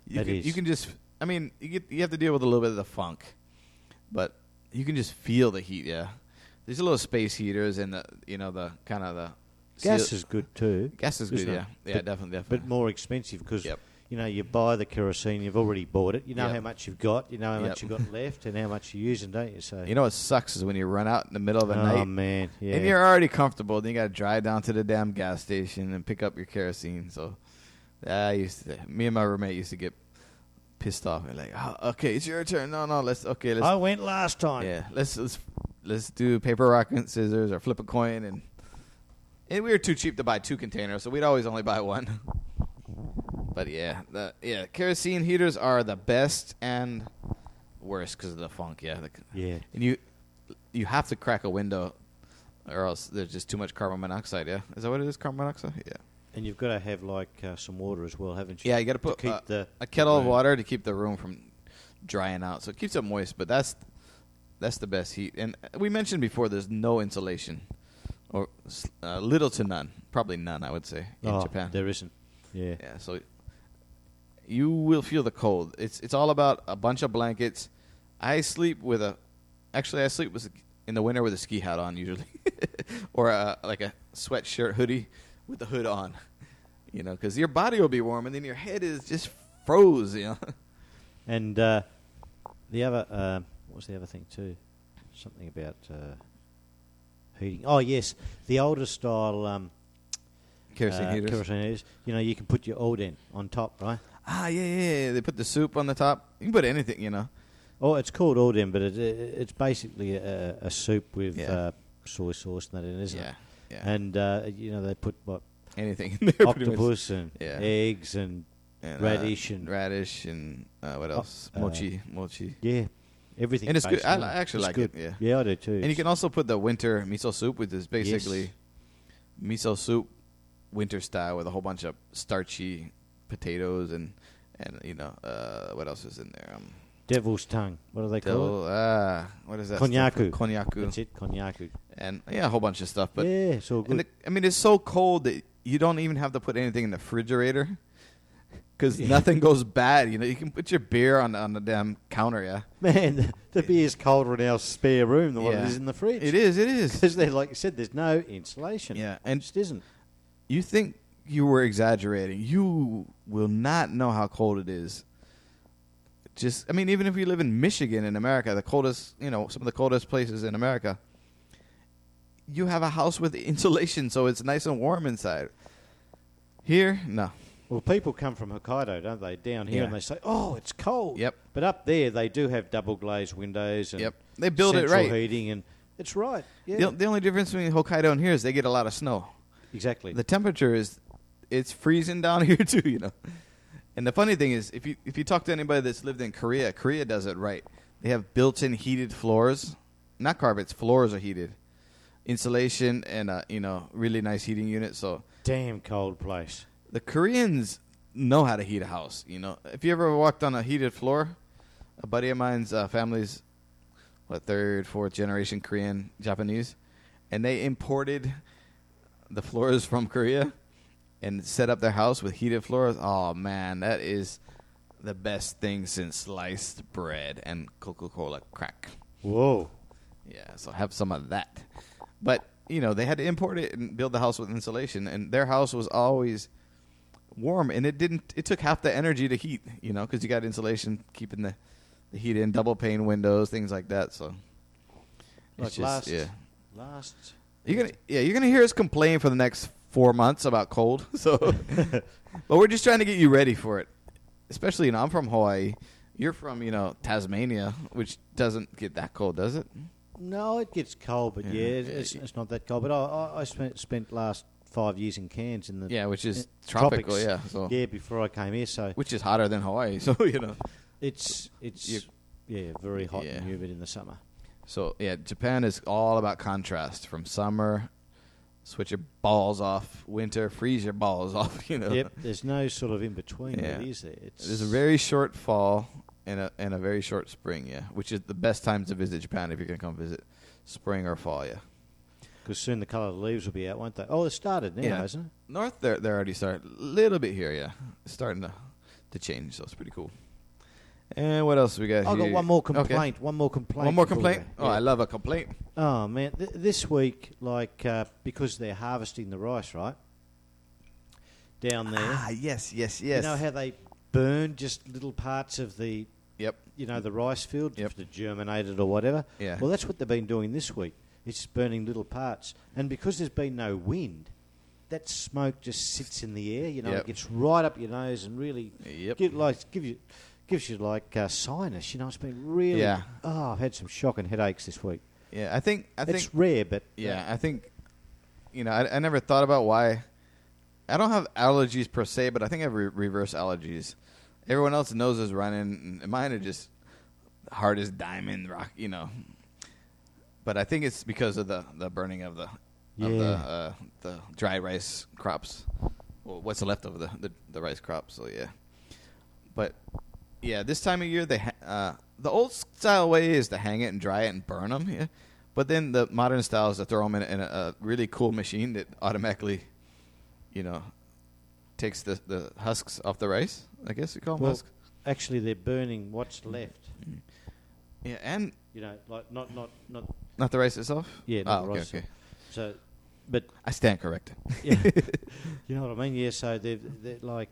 you can, you can just. I mean, you get you have to deal with a little bit of the funk, but you can just feel the heat. Yeah, there's a little space heaters and the you know the kind of the Gas seal- is good too, gas is good. it? Yeah, yeah, But- definitely, definitely. but more expensive because Yep. You know you buy the kerosene, you've already bought it. You know Yep. how much you've got, you know how much you've got left, and how much you're using, don't you? So you know what sucks is when you run out in the middle of the oh night man, yeah. and you're already comfortable. Then you got to drive down to the damn gas station and pick up your kerosene. So, I used to. Me and my roommate used to get pissed off and like, oh, okay, it's your turn. No, no, let's okay, let's I went last time. yeah, let's let's let's do paper, rock, and scissors or flip a coin and. And we were too cheap to buy two containers, so we'd always only buy one. <laughs> but yeah, the yeah kerosene heaters are the best and worst because of the funk. Yeah, the, Yeah. and you you have to crack a window, or else there's just too much carbon monoxide. Yeah, is that what it is? Carbon monoxide. Yeah. And you've got to have like uh, some water as well, haven't you? Yeah, you got to put keep uh, the a kettle of water to keep the room from drying out, so it keeps it moist. But that's that's the best heat. And we mentioned before, there's no insulation, or uh, little to none, probably none, I would say, in oh, Japan. There isn't. Yeah. Yeah, so you will feel the cold. It's it's all about a bunch of blankets. I sleep with a, actually I sleep with a, in the winter with a ski hat on usually, <laughs> or a, like a sweatshirt hoodie with the hood on, you know, because your body will be warm and then your head is just froze, you know. And uh, the other, uh, what was the other thing too? Something about uh, heating. Oh yes, the older style um, Kerosene uh, heaters. kerosene heaters. You know, you can put your Oden on top, right? Ah, yeah, yeah, yeah. They put the soup on the top. You can put anything, you know. Oh, it's called Oden, but it, it, it's basically a, a soup with Yeah. uh, soy sauce and that in, isn't yeah, it? yeah. And uh, you know, they put what anything in there. <laughs> octopus and Yeah. eggs and And, radish uh, and- radish and uh, what else? uh, mochi, mochi. yeah, everything. And it's good. I li- actually It's like good. it, yeah. yeah, I do too. And you can also put the winter miso soup, which is basically miso soup winter style with a whole bunch of starchy potatoes and and you know uh, what else is in there? Um, Devil's tongue. What do they call it? devil, ah, what is that? Konnyaku. Konnyaku. That's it, konnyaku. And yeah, a whole bunch of stuff. But yeah, so good. the, I mean, it's so cold that you don't even have to put anything in the refrigerator because Yeah. nothing <laughs> goes bad. You know, you can put your beer on on the damn counter. Yeah, Man, the, the beer's colder in our spare room than what it is in the fridge. it is. It is. <laughs> Because like you said, there's no insulation. Yeah, it and just isn't. you think you were exaggerating. You will not know how cold it is. Just, I mean, even if you live in Michigan in America, the coldest, you know, some of the coldest places in America, you have a house with <laughs> insulation, so it's nice and warm inside. Here, no. Well, people come from Hokkaido, don't they? Down here, Yeah. and they say, "Oh, it's cold." Yep. But up there, they do have double glazed windows and Yep. They build it right. heating, and it's right. Yeah, The, the only difference between Hokkaido and here is they get a lot of snow. exactly. The temperature is, it's freezing down <laughs> here too, you know. And the funny thing is, if you if you talk to anybody that's lived in Korea, Korea does it right. They have built-in heated floors, not carpets. Floors are heated, insulation, and uh, you know, really nice heating unit. So Damn cold place. the Koreans know how to heat a house. You know, if you ever walked on a heated floor, a buddy of mine's uh, family's what third, fourth generation Korean Japanese, and they imported the floors from Korea and set up their house with heated floors. Oh man, that is the best thing since sliced bread and Coca Cola crack. Whoa. Yeah, so have some of that. But you know, they had to import it and build the house with insulation, and their house was always warm, and it didn't. It took half the energy to heat, you know, because you got insulation keeping the the heat in, double pane windows, things like that. So Like just last, yeah. last. You're gonna yeah, you're gonna hear us complain for the next four months about cold. <laughs> So, but we're just trying to get you ready for it. Especially, you know, I'm from Hawaii. You're from, you know, Tasmania, which doesn't get that cold, does it? No, it gets cold, but Yeah. yeah, it's, it's not that cold. But I, I, I spent spent last five years in Cairns in the Yeah, which is tropical. tropics. Yeah, so yeah before I came here. So which is hotter than Hawaii. <laughs> So you know, it's it's You- yeah very hot Yeah. and humid in the summer. so yeah, Japan is all about contrast. From summer, switch your balls off. Winter, freeze your balls <laughs> off. You know. Yep, there's no sort of in between. Yeah. It is there. It's There's a very short fall and a and a very short spring. Yeah, which is the best times to visit Japan if you're gonna come visit, spring or fall. Yeah. because soon the colour of the leaves will be out, won't they? Oh, it started now, Yeah. hasn't it? North, they're they're already started a little bit here. Yeah, it's starting to to change. So it's pretty cool. And what else we got? I've got one more Okay. complaint. One more complaint. One more complaint. Oh, Yeah. I love a complaint. Oh man, Th- this week, like uh, because they're harvesting the rice, right? Down there, Ah, yes, yes, yes. you know how they burn just little parts of the, yep. you know, the rice field Yep. to germinate it or whatever. Yeah. Well, that's what they've been doing this week. It's burning little parts, and because there's been no wind, that smoke just sits in the air. You know, Yep. it gets right up your nose and really Yep. give, like give you gives you like uh, sinus. You know, it's been really. Yeah. Oh, I've had some shocking headaches this week. Yeah, I think I think it's rare, but uh, Yeah, I think you know I, I never thought about why. I don't have allergies per se, but I think I have re- reverse allergies. Everyone else's nose is running, and mine are just hard as diamond rock, you know. But I think it's because of the, the burning of the of the uh, the dry rice crops. Well, what's left of the, the the rice crops? So yeah, but yeah, this time of year they ha- uh, the old style way is to hang it and dry it and burn them. Yeah, but then the modern style is to throw them in, in a, a really cool machine that automatically, you know, takes the the husks off the rice. I guess you call them Well, husks. actually they're burning what's left. Yeah, and You know, like not not not. not the rice itself. Yeah, oh, not the okay, rice okay. So, but I stand corrected. yeah, <laughs> you know what I mean. Yeah, so they're, they're like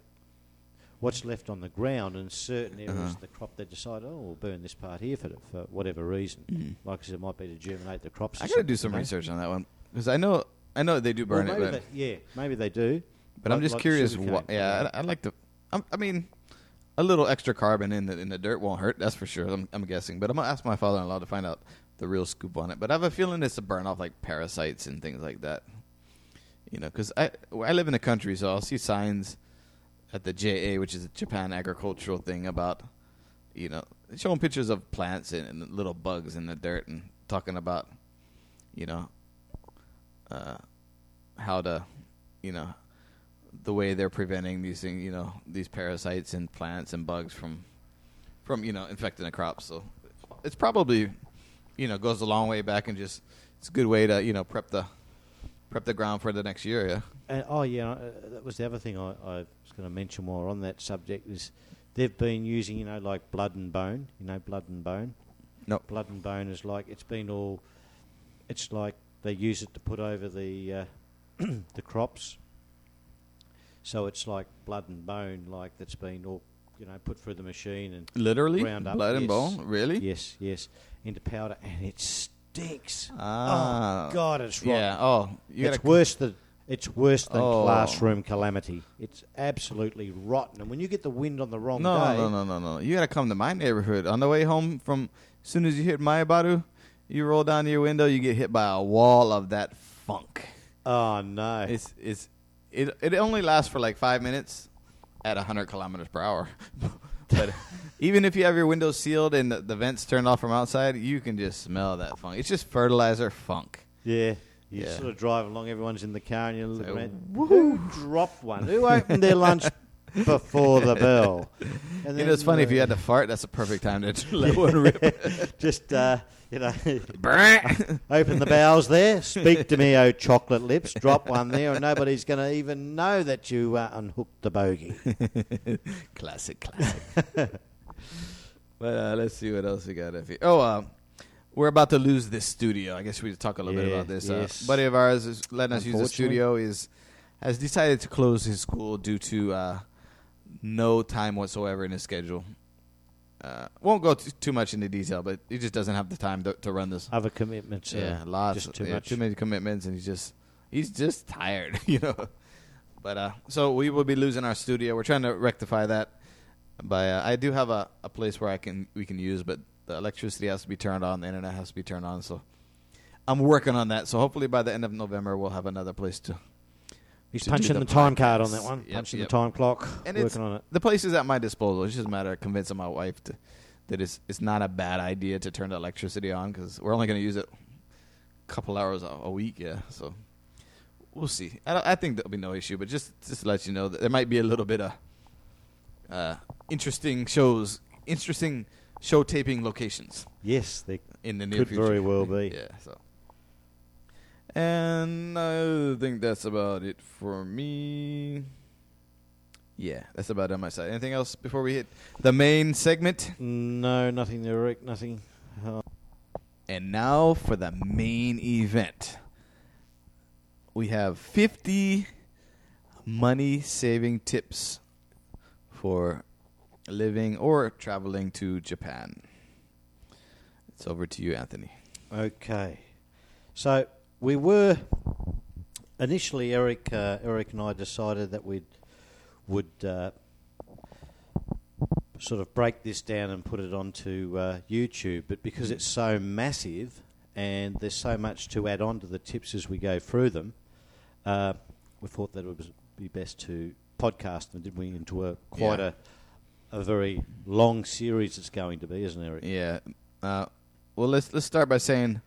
what's left on the ground in certain areas Uh-huh. of the crop. They decide, oh, we'll burn this part here for the, for whatever reason. Mhm. Like I said, it might be to germinate the crops. I got to do some you know? research on that one because I know I know they do burn well, it, but they, yeah, maybe they do. But I'm just like curious. What, yeah, I, I'd like to. I'm, I mean, a little extra carbon in the in the dirt won't hurt. That's for sure. I'm, I'm guessing. But I'm gonna ask my father-in-law to find out the real scoop on it. But I have a feeling it's to burn off like parasites and things like that. You know, because I I live in the country, so I'll see signs at the JA, which is a Japan agricultural thing, about you know showing pictures of plants and, and little bugs in the dirt and talking about you know uh, how to you know the way they're preventing these things, you know, these parasites and plants and bugs from from you know infecting the crops. So it's probably you know goes a long way back and just it's a good way to you know prep the prep the ground for the next year. Yeah. And, oh yeah, uh, that was the other thing I, I was going to mention more on that subject is they've been using you know like blood and bone. You know, blood and bone. No. Blood and bone is like it's been all. It's like they use it to put over the uh, <clears throat> the crops. So it's like blood and bone, like that's been all you know put through the machine and Literally, Ground up, blood and bone. Really? yes, yes, into powder, and it stinks. Ah. oh God, it's rotten. Yeah. Oh, you it's gotta worse than it's worse than Oh. classroom calamity. It's absolutely rotten, and when you get the wind on the wrong No, day, no, no, no, no. You gotta come to my neighborhood. On the way home from, as soon as you hit Mayabaru, you roll down to your window, you get hit by a wall of that funk. oh no, It's it's it it only lasts for like five minutes at hundred kilometers per hour. <laughs> but even if you have your windows sealed and the, the vents turned off from outside, you can just smell that funk. It's just fertilizer funk. yeah. You Yeah. sort of drive along, everyone's in the car, and you look So, around. Who dropped one? Who opened their lunch <laughs> before the bell? And you know, it's then, funny if you uh, had to fart. That's a perfect time to <laughs> let one rip. <laughs> just uh, you know <laughs> open the bowels there. Speak to me, oh chocolate lips. Drop one there, and nobody's going to even know that you uh, unhooked the bogey. <laughs> classic, classic. <laughs> but uh, let's see what else we got. If oh, uh, we're about to lose this studio. I guess we should talk a little bit about this. yes. Uh, buddy of ours is letting us use the studio. Is has decided to close his school due to uh, no time whatsoever in his schedule. Uh, won't go t- too much into detail, but he just doesn't have the time to, to run this. Other commitments. uh, yeah, lots, just too yeah, much. too many commitments, and he's just he's just tired, <laughs> you know. But uh, so we will be losing our studio. We're trying to rectify that. By uh, I do have a, a place where I can we can use, but the electricity has to be turned on, the internet has to be turned on. So I'm working on that. So hopefully by the end of November we'll have another place to. He's punching the the, time card on that one. Yep, punching yep. the time clock. And it's- working on it. The place is at my disposal. It's just a matter of convincing my wife to, that it's it's not a bad idea to turn the electricity on because we're only going to use it a couple hours a, a week. Yeah, so we'll see. I, I think there'll be no issue, but just just to let you know that there might be a little bit of uh, interesting shows, interesting show taping locations Yes, they in the near could future. very well be. Yeah. So, and I think that's about it for me. Yeah, that's about it on my side. Anything else before we hit the main segment? No, nothing Rick. Nothing. Uh, And now for the main event. We have 50 money saving tips for living or traveling to Japan. It's over to you, Anthony. okay. So we were initially Eric. Uh, Eric and I decided that we'd would uh, sort of break this down and put it onto uh, YouTube, but because it's so massive and there's so much to add on to the tips as we go through them, uh, we thought that it would be best to podcast them, didn't we, into a quite Yeah. a a very long series it's going to be, isn't it, Eric? Yeah. Uh, well, let's let's start by saying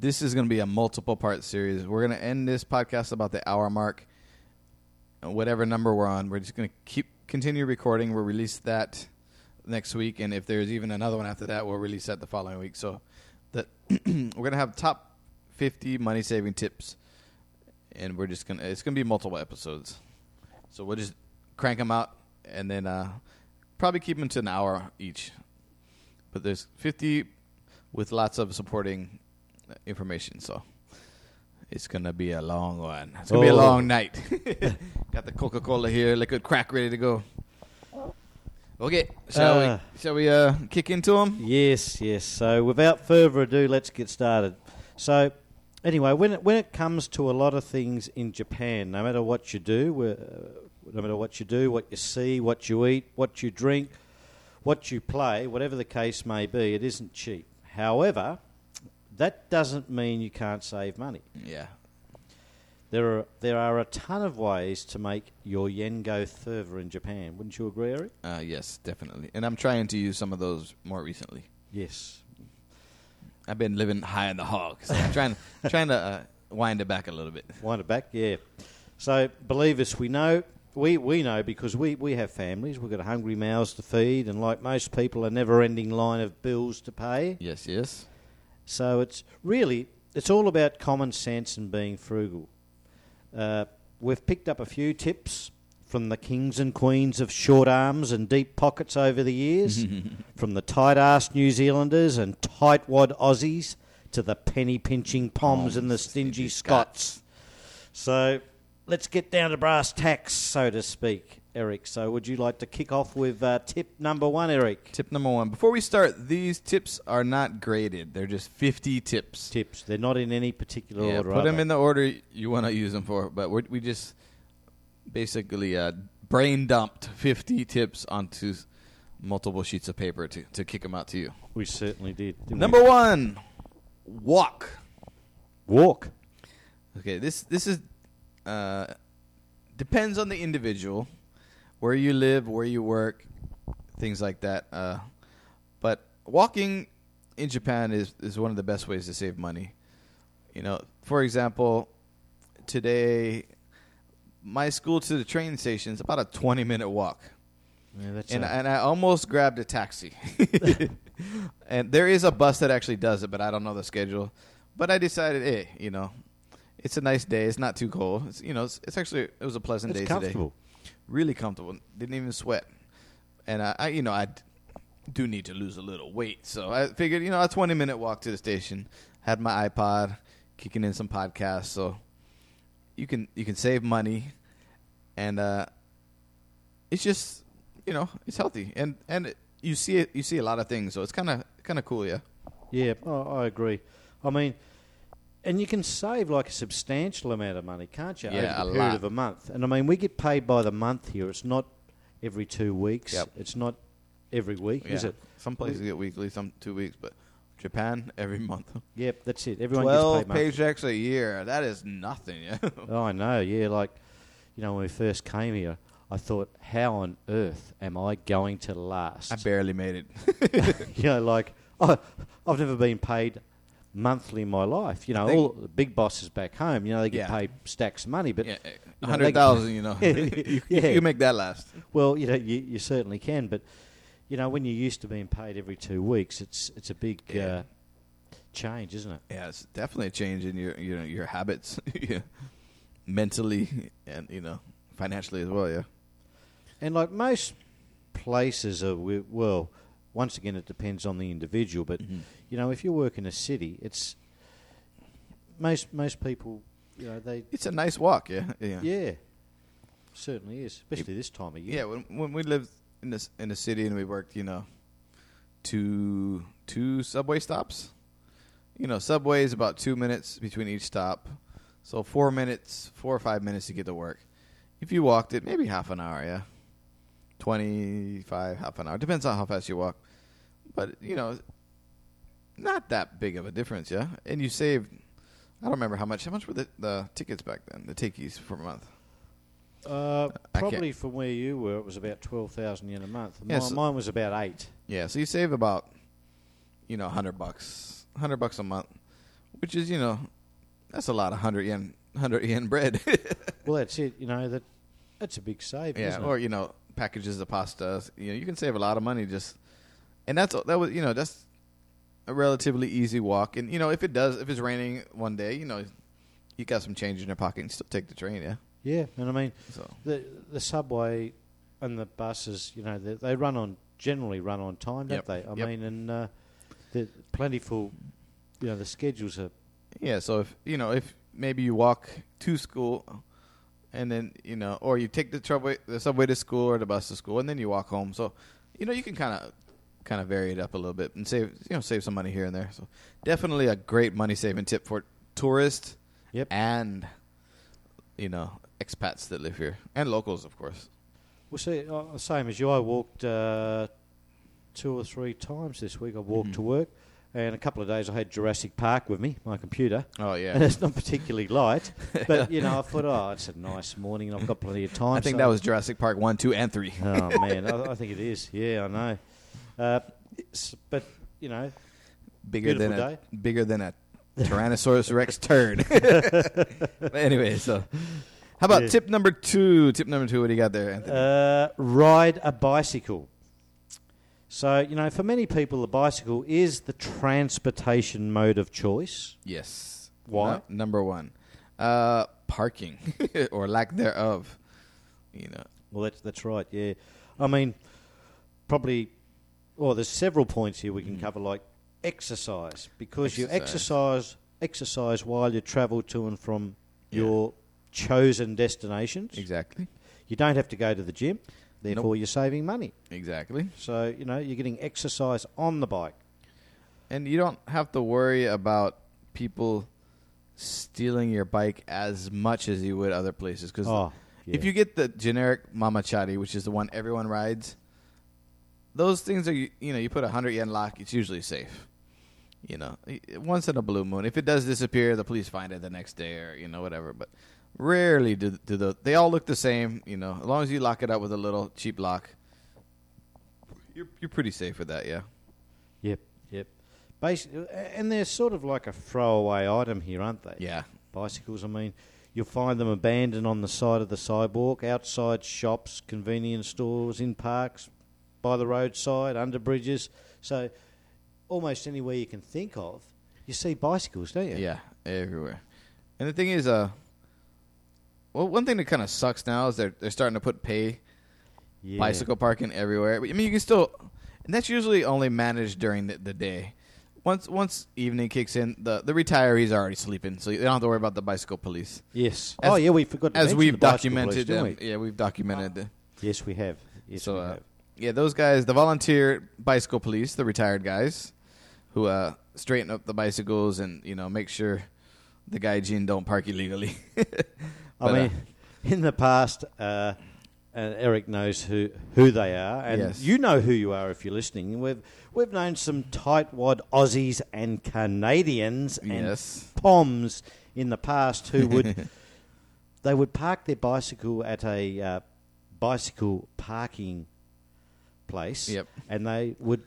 this is going to be a multiple part series. We're going to end this podcast about the hour mark. Whatever number we're on, we're just going to keep continue recording. We'll release that next week, and if there's even another one after that, we'll release that the following week. So that <clears throat> we're going to have top 50 money saving tips, and we're just gonna it's going to be multiple episodes. So we'll just crank them out, and then uh, probably keep them to an hour each but there's 50 with lots of supporting information. So it's gonna be a long one. It's gonna be a Oh. long night. <laughs> Got the Coca Cola here, liquid crack ready to go. Okay, shall Uh. we? Shall we uh, kick into them? Yes, yes. So without further ado, let's get started. So anyway, when it, when it comes to a lot of things in Japan, no matter what you do, uh, no matter what you do, what you see, what you eat, what you drink, what you play, whatever the case may be, it isn't cheap. However, that doesn't mean you can't save money. Yeah. There are there are a ton of ways to make your yen go further in Japan. Wouldn't you agree, Eric? Uh, yes, definitely. And I'm trying to use some of those more recently. Yes. I've been living high in the hog, so I'm trying <laughs> trying to uh, wind it back a little bit. Wind it back, yeah. So believe us, we know we, we know because we, we have families, we've got hungry mouths to feed, and like most people, a never ending line of bills to pay. Yes, yes. So it's really it's all about common sense and being frugal. Uh, we've picked up a few tips from the kings and queens of short arms and deep pockets over the years, <laughs> from the tight ass New Zealanders and tight wad Aussies to the penny pinching Poms and the stingy Scots. So let's get down to brass tacks, so to speak. Eric, so would you like to kick off with uh, tip number one, Eric? Tip number one. Before we start, these tips are not graded. They're just 50 tips. Tips. They're not in any particular Yeah, order. put them in the order you want to use them for. But we just basically uh, brain dumped 50 tips onto multiple sheets of paper to, to kick them out to you. We certainly did. didn't we? Number one, walk. walk. Okay, this this is uh, depends on the individual, where you live, where you work, things like that. Uh, but walking in Japan is is one of the best ways to save money. You know, for example, today my school to the train station is about a twenty minute walk Yeah, and a- and I almost grabbed a taxi. <laughs> and there is a bus that actually does it, but I don't know the schedule. But I decided, hey, you know, it's a nice day. It's not too cold. It's, you know, it's, it's actually it was a pleasant it's day today. Really comfortable. Didn't even sweat. And I, I, you know, I do need to lose a little weight, so I figured, you know, a twenty minute walk to the station. Had my iPod, kicking in some podcasts, so you can you can save money, and uh, it's just you know it's healthy and and it, you see it you see a lot of things so it's kind of kind of cool yeah Yeah, I agree. I mean, and you can save like a substantial amount of money, can't you? Yeah, over a the period lot. of a month. And I mean, we get paid by the month here. It's not every two weeks. Yep. It's not every week, is it? some places get weekly some two weeks but japan every month Yep, that's it. Everyone 12 gets paid monthly. paychecks a year that is nothing yeah <laughs> Oh, I know. Yeah, like you know, when we first came here, I thought, how on earth am I going to last? i barely made it <laughs> you know, like I, I've never been paid monthly in my life. You know, all the big bosses back home, you know, they get Yeah. paid stacks of money, but yeah you know, hundred thousand you know <laughs> <laughs> you, Yeah. you make that last well, you know, you, you certainly can, but you know, when you're used to being paid every two weeks, it's it's a big Yeah. uh, change, isn't it? yeah it's definitely a change in your your your habits <laughs> yeah. mentally and you know financially as well yeah And like most places are, we- well, once again, it depends on the individual, but Mhm. you know, if you work in a city, it's most most people, you know, they it's a nice walk yeah <laughs> yeah yeah, certainly is, especially this time of Yeah, year. when when we lived in this in the city and we worked, you know, two two subway stops. You know, subway is about two minutes between each stop, so four minutes, four or five minutes to get to work. If you walked it, maybe half an hour, yeah, twenty five, half an hour. Depends on how fast you walk, but you know, not that big of a difference, yeah. And you saved. I don't remember how much. How much were the, the tickets back then? The tickets for a month. Uh, probably from where you were, it was about twelve thousand yen a month. Yeah, Mine, so- mine was about eight. Yeah, so you save about, you know, hundred bucks, hundred bucks a month, which is you know, that's a lot of hundred yen, hundred yen bread. <laughs> Well, that's it. You know that that's a big save. yeah, or you know, packages of pasta. You know, you can save a lot of money just, and that's that was you know that's a relatively easy walk. And you know, if it does, if it's raining one day, you know, you got some change in your pocket and still take the train. Yeah, yeah, and I mean so the the subway and the buses, you know, they, they run on generally run on time, don't Yep, they? I yep. mean, and uh, they're plentiful. You know, the schedules are Yeah, so if you know, if maybe you walk to school, and then you know, or you take the subway, the subway to school or the bus to school, and then you walk home. So, you know, you can kind of, kind of vary it up a little bit and save, you know, save some money here and there. So, definitely a great money saving tip for tourists Yep. and you know expats that live here and locals, of course. Well, see, uh, same as you. I walked uh, two or three times this week. I walked Mhm. to work, and a couple of days I had Jurassic Park with me, my computer, Oh yeah. and it's not particularly light. <laughs> But you know, I thought, oh, it's a nice morning, and I've got plenty of time. I think so- that was Jurassic Park one, two, and three. Oh man, <laughs> I, I think it is. Yeah, I know. Uh, but you know, bigger than Beautiful a bigger than a Tyrannosaurus <laughs> Rex turd. anyway, so how about Yeah. tip number two? Tip number two. What do you got there, Anthony? uh, ride a bicycle. So you know, for many people, the bicycle is the transportation mode of choice. yes. Why? Nu- number one, uh, parking <laughs> or lack thereof. You know, Well, that's that's right. Yeah, I mean, probably. Well, there's several points here we can cover, like exercise, because you Exercise. exercise exercise while you travel to and from Yeah. your chosen destinations. exactly, You don't have to go to the gym, therefore you're saving money. exactly. So you know you're getting exercise on the bike. And you don't have to worry about people stealing your bike as much as you would other places. Because Oh, if you get the generic Mama Mamachari, which is the one everyone rides, those things are you know you put a hundred yen lock, it's usually safe. You know, once in a blue moon. If it does disappear, the police find it the next day or you know whatever. But rarely do do the they all look the same. You know, as long as you lock it up with a little cheap lock, you're you're pretty safe with that. Yeah. yep, yep. Basically, and they're sort of like a throwaway item here, aren't they? Yeah. bicycles. I mean, you'll find them abandoned on the side of the sidewalk, outside shops, convenience stores, in parks, by the roadside, under bridges. So, almost anywhere you can think of, you see bicycles, don't you? Yeah, everywhere. And the thing is, uh, well, one thing that kind of sucks now is they're they're starting to put pay Yeah. bicycle parking everywhere. I mean, you can still, and that's usually only managed during the, the day. Once once evening kicks in, the the retirees are already sleeping, so they don't have to worry about the bicycle police. Yes. As- oh, yeah. We forgot to As we've documented police, them, we? yeah, we've documented. the Yes, we have. Yes, so we uh, have. yeah, those guys, the volunteer bicycle police, the retired guys, who uh, straighten up the bicycles and you know make sure the gaijin don't park illegally. <laughs> I But, uh, mean, in the past, uh, and Eric knows who, who they are, and Yes. you know who you are if you're listening. We've we've known some tightwad Aussies and Canadians and yes, Poms in the past who would <laughs> they would park their bicycle at a uh, bicycle parking place, Yep. and they would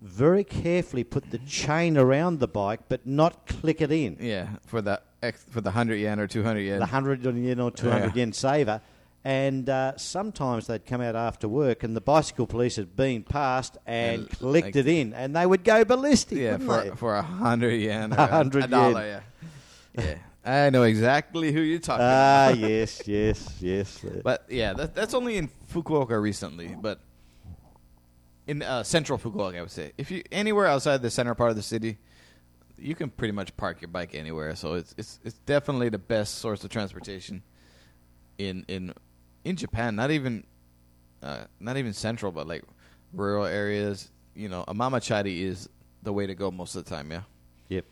very carefully put the chain around the bike, but not click it in. yeah, for the ex- for the hundred yen or two hundred yen. the hundred yen or two hundred Yeah. yen saver. And uh, sometimes they'd come out after work, and the bicycle police had been passed and And, clicked like- it in, and they would go ballistic. yeah, for they? for a hundred yen, <laughs> A hundred a dollar, yeah, yeah. I know exactly who you're talking about. Ah, about. yes, yes, yes. But yeah, that, that's only in Fukuoka recently. But in uh, central Fukuoka, I would say, if you anywhere outside the center part of the city, you can pretty much park your bike anywhere. So it's it's it's definitely the best source of transportation in in in Japan. Not even uh, not even central, but like rural areas. You know, a mamachari is the way to go most of the time. Yeah. Yep.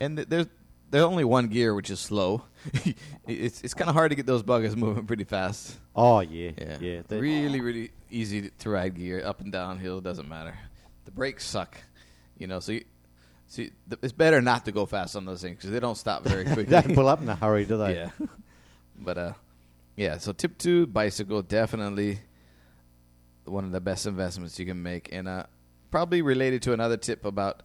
And th- there's there's only one gear, which is slow. <laughs> it's it's kind of hard to get those buggers moving pretty fast. Oh yeah, Yeah, yeah. They- really, really easy to- ride gear up and downhill. Doesn't matter. The brakes suck, you know. So, you, th- it's better not to go fast on those things because they don't stop very <laughs> quickly. don't pull up in a hurry, do they? <laughs> yeah, but uh, yeah. So tip two, bicycle, definitely one of the best investments you can make, and uh, probably related to another tip about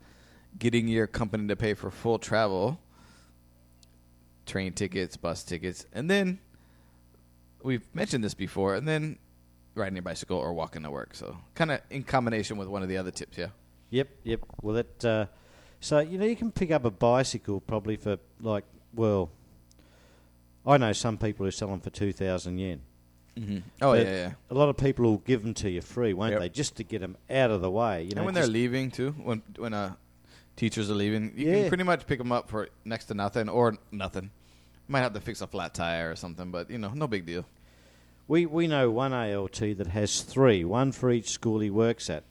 getting your company to pay for full travel, train tickets, bus tickets, and then we've mentioned this before, and then riding your bicycle or walking to work. So kind of in combination with one of the other tips, yeah. Yep, yep. Well, that. Uh, so you know, you can pick up a bicycle probably for like, well, I know some people who sell them for two thousand yen. Mm-hmm. Oh yeah, yeah. A lot of people will give them to you free, won't Yep. they? Just to get them out of the way. You know, when they're leaving too, when when uh, teachers are leaving, you Yeah. can pretty much pick them up for next to nothing or nothing. Might have to fix a flat tire or something, but you know, no big deal. We we know one ALT that has three, one for each school he works at,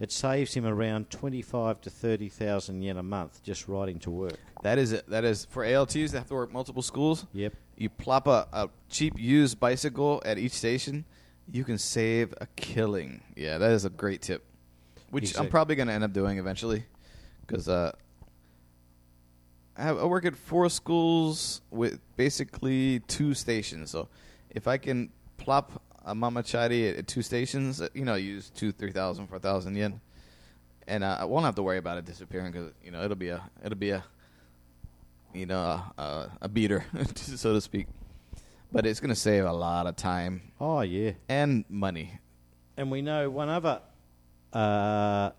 it saves him around twenty-five to thirty thousand yen a month just riding to work. That is it. That is for ALTs that have to work multiple schools. Yep. You plop a, a cheap used bicycle at each station, you can save a killing. Yeah, that is a great tip. Which I'm probably going to end up doing eventually, because uh, I, have, I work at four schools with basically two stations. So if I can plop a mamachari at, at two stations, uh, you know, use two, three thousand, four thousand yen, and uh, I won't have to worry about it disappearing because you know it'll be a it'll be a you know a, a, a beater, <laughs> so to speak. But it's going to save a lot of time Oh yeah, and money. and we know one other uh,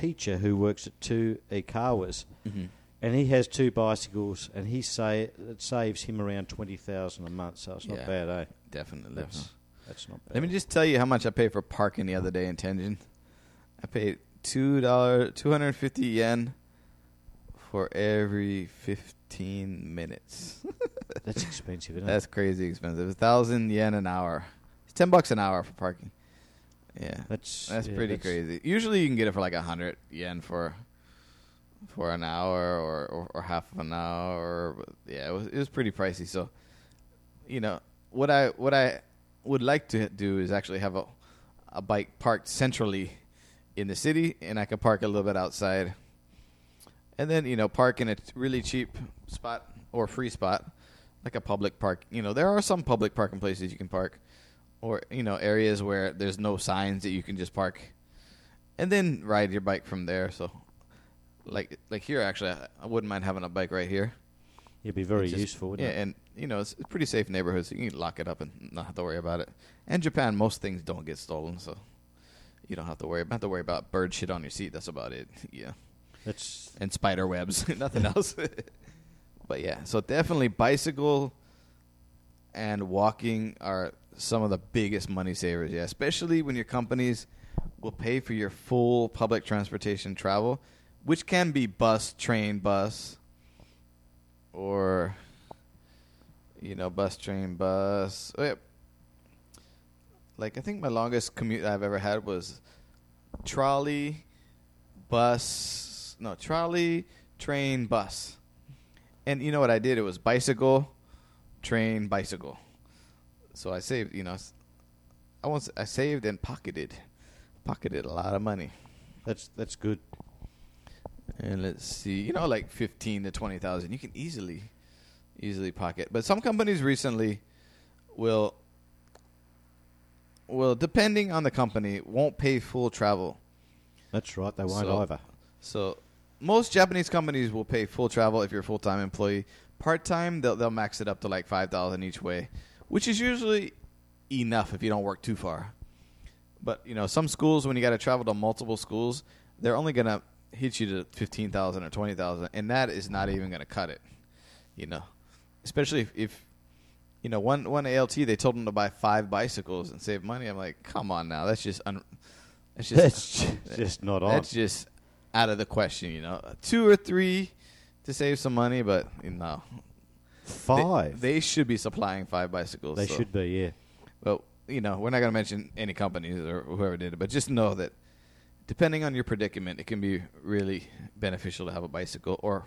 teacher who works at two Ikawas, Mm-hmm. and he has two bicycles, and he say it saves him around twenty thousand a month. So it's not Yeah. bad, eh? Definitely. That's that's not bad. Let me just tell you how much I paid for parking the other day in Tenjin. I paid two dollar two hundred and fifty yen for every fifteen minutes. <laughs> That's expensive, isn't That's crazy expensive. A thousand yen an hour. It's ten bucks an hour for parking. Yeah. That's that's yeah, pretty that's- crazy. Usually you can get it for like a hundred yen for for an hour or, or, or half of an hour. But yeah, it was it was pretty pricey. So, you know, what I what I would like to do is actually have a a bike parked centrally in the city, and I could park a little bit outside, and then you know park in a really cheap spot or free spot, like a public park. You know, there are some public parking places you can park, or you know areas where there's no signs that you can just park, and then ride your bike from there. So, like like here, actually, I, I wouldn't mind having a bike right here. It'd be very just- useful, wouldn't yeah, it? and you know it's a pretty safe neighborhood, so you can lock it up and not have to worry about it. And Japan, most things don't get stolen, so you don't have to worry. Have to worry about bird shit on your seat. That's about it. <laughs> Yeah, That's and spider webs, <laughs> nothing <laughs> else. but yeah, so definitely bicycle and walking are some of the biggest money savers. Yeah, especially when your companies will pay for your full public transportation travel, which can be bus, train, bus, or you know, bus, train, bus. Oh, yeah. Like I think my longest commute I've ever had was trolley, bus, no trolley, train, bus. And you know what I did? It was bicycle, train, bicycle. So I saved, you know, I once I saved and pocketed, pocketed a lot of money. that's that's good. And let's see, you know, like fifteen to twenty thousand, you can easily, easily pocket. But some companies recently will, will depending on the company, won't pay full travel. That's right. They won't So- either. So most Japanese companies will pay full travel if you're a full time employee. Part time, they'll they'll max it up to like five thousand each way, which is usually enough if you don't work too far. But you know, some schools when you got to travel to multiple schools, they're only gonna hit you to fifteen thousand or twenty thousand, and that is not even gonna cut it. You know, especially if, if you know one one ALT they told them to buy five bicycles and save money. I'm like, come on now, that's just un- that's just That's ju- just not on. that's just out of the question, you know. Two or three to save some money, but you know, Five. They, should be supplying five bicycles. They so- should be. Yeah. Well, you know, we're not going to mention any companies or whoever did it, but just know that depending on your predicament, it can be really beneficial to have a bicycle or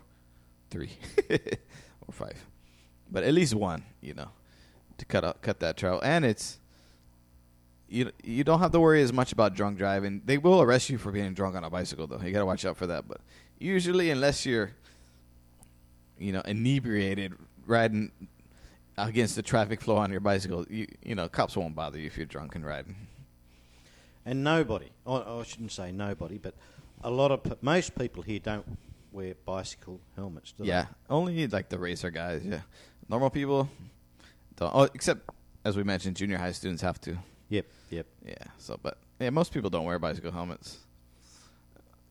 three <laughs> or five, but at least one, you know, to cut out, cut that travel. And it's you you don't have to worry as much about drunk driving. They will arrest you for being drunk on a bicycle, though. You got to watch out for that. But usually, unless you're you know inebriated riding against the traffic flow on your bicycle, you you know cops won't bother you if you're drunk and riding. And nobody, I shouldn't say nobody, but a lot of, most people here don't wear bicycle helmets, do Yeah, only like the racer guys. Yeah, normal people don't. Oh, except as we mentioned, junior high students have to. Yep, yep. Yeah. So, but yeah, most people don't wear bicycle helmets.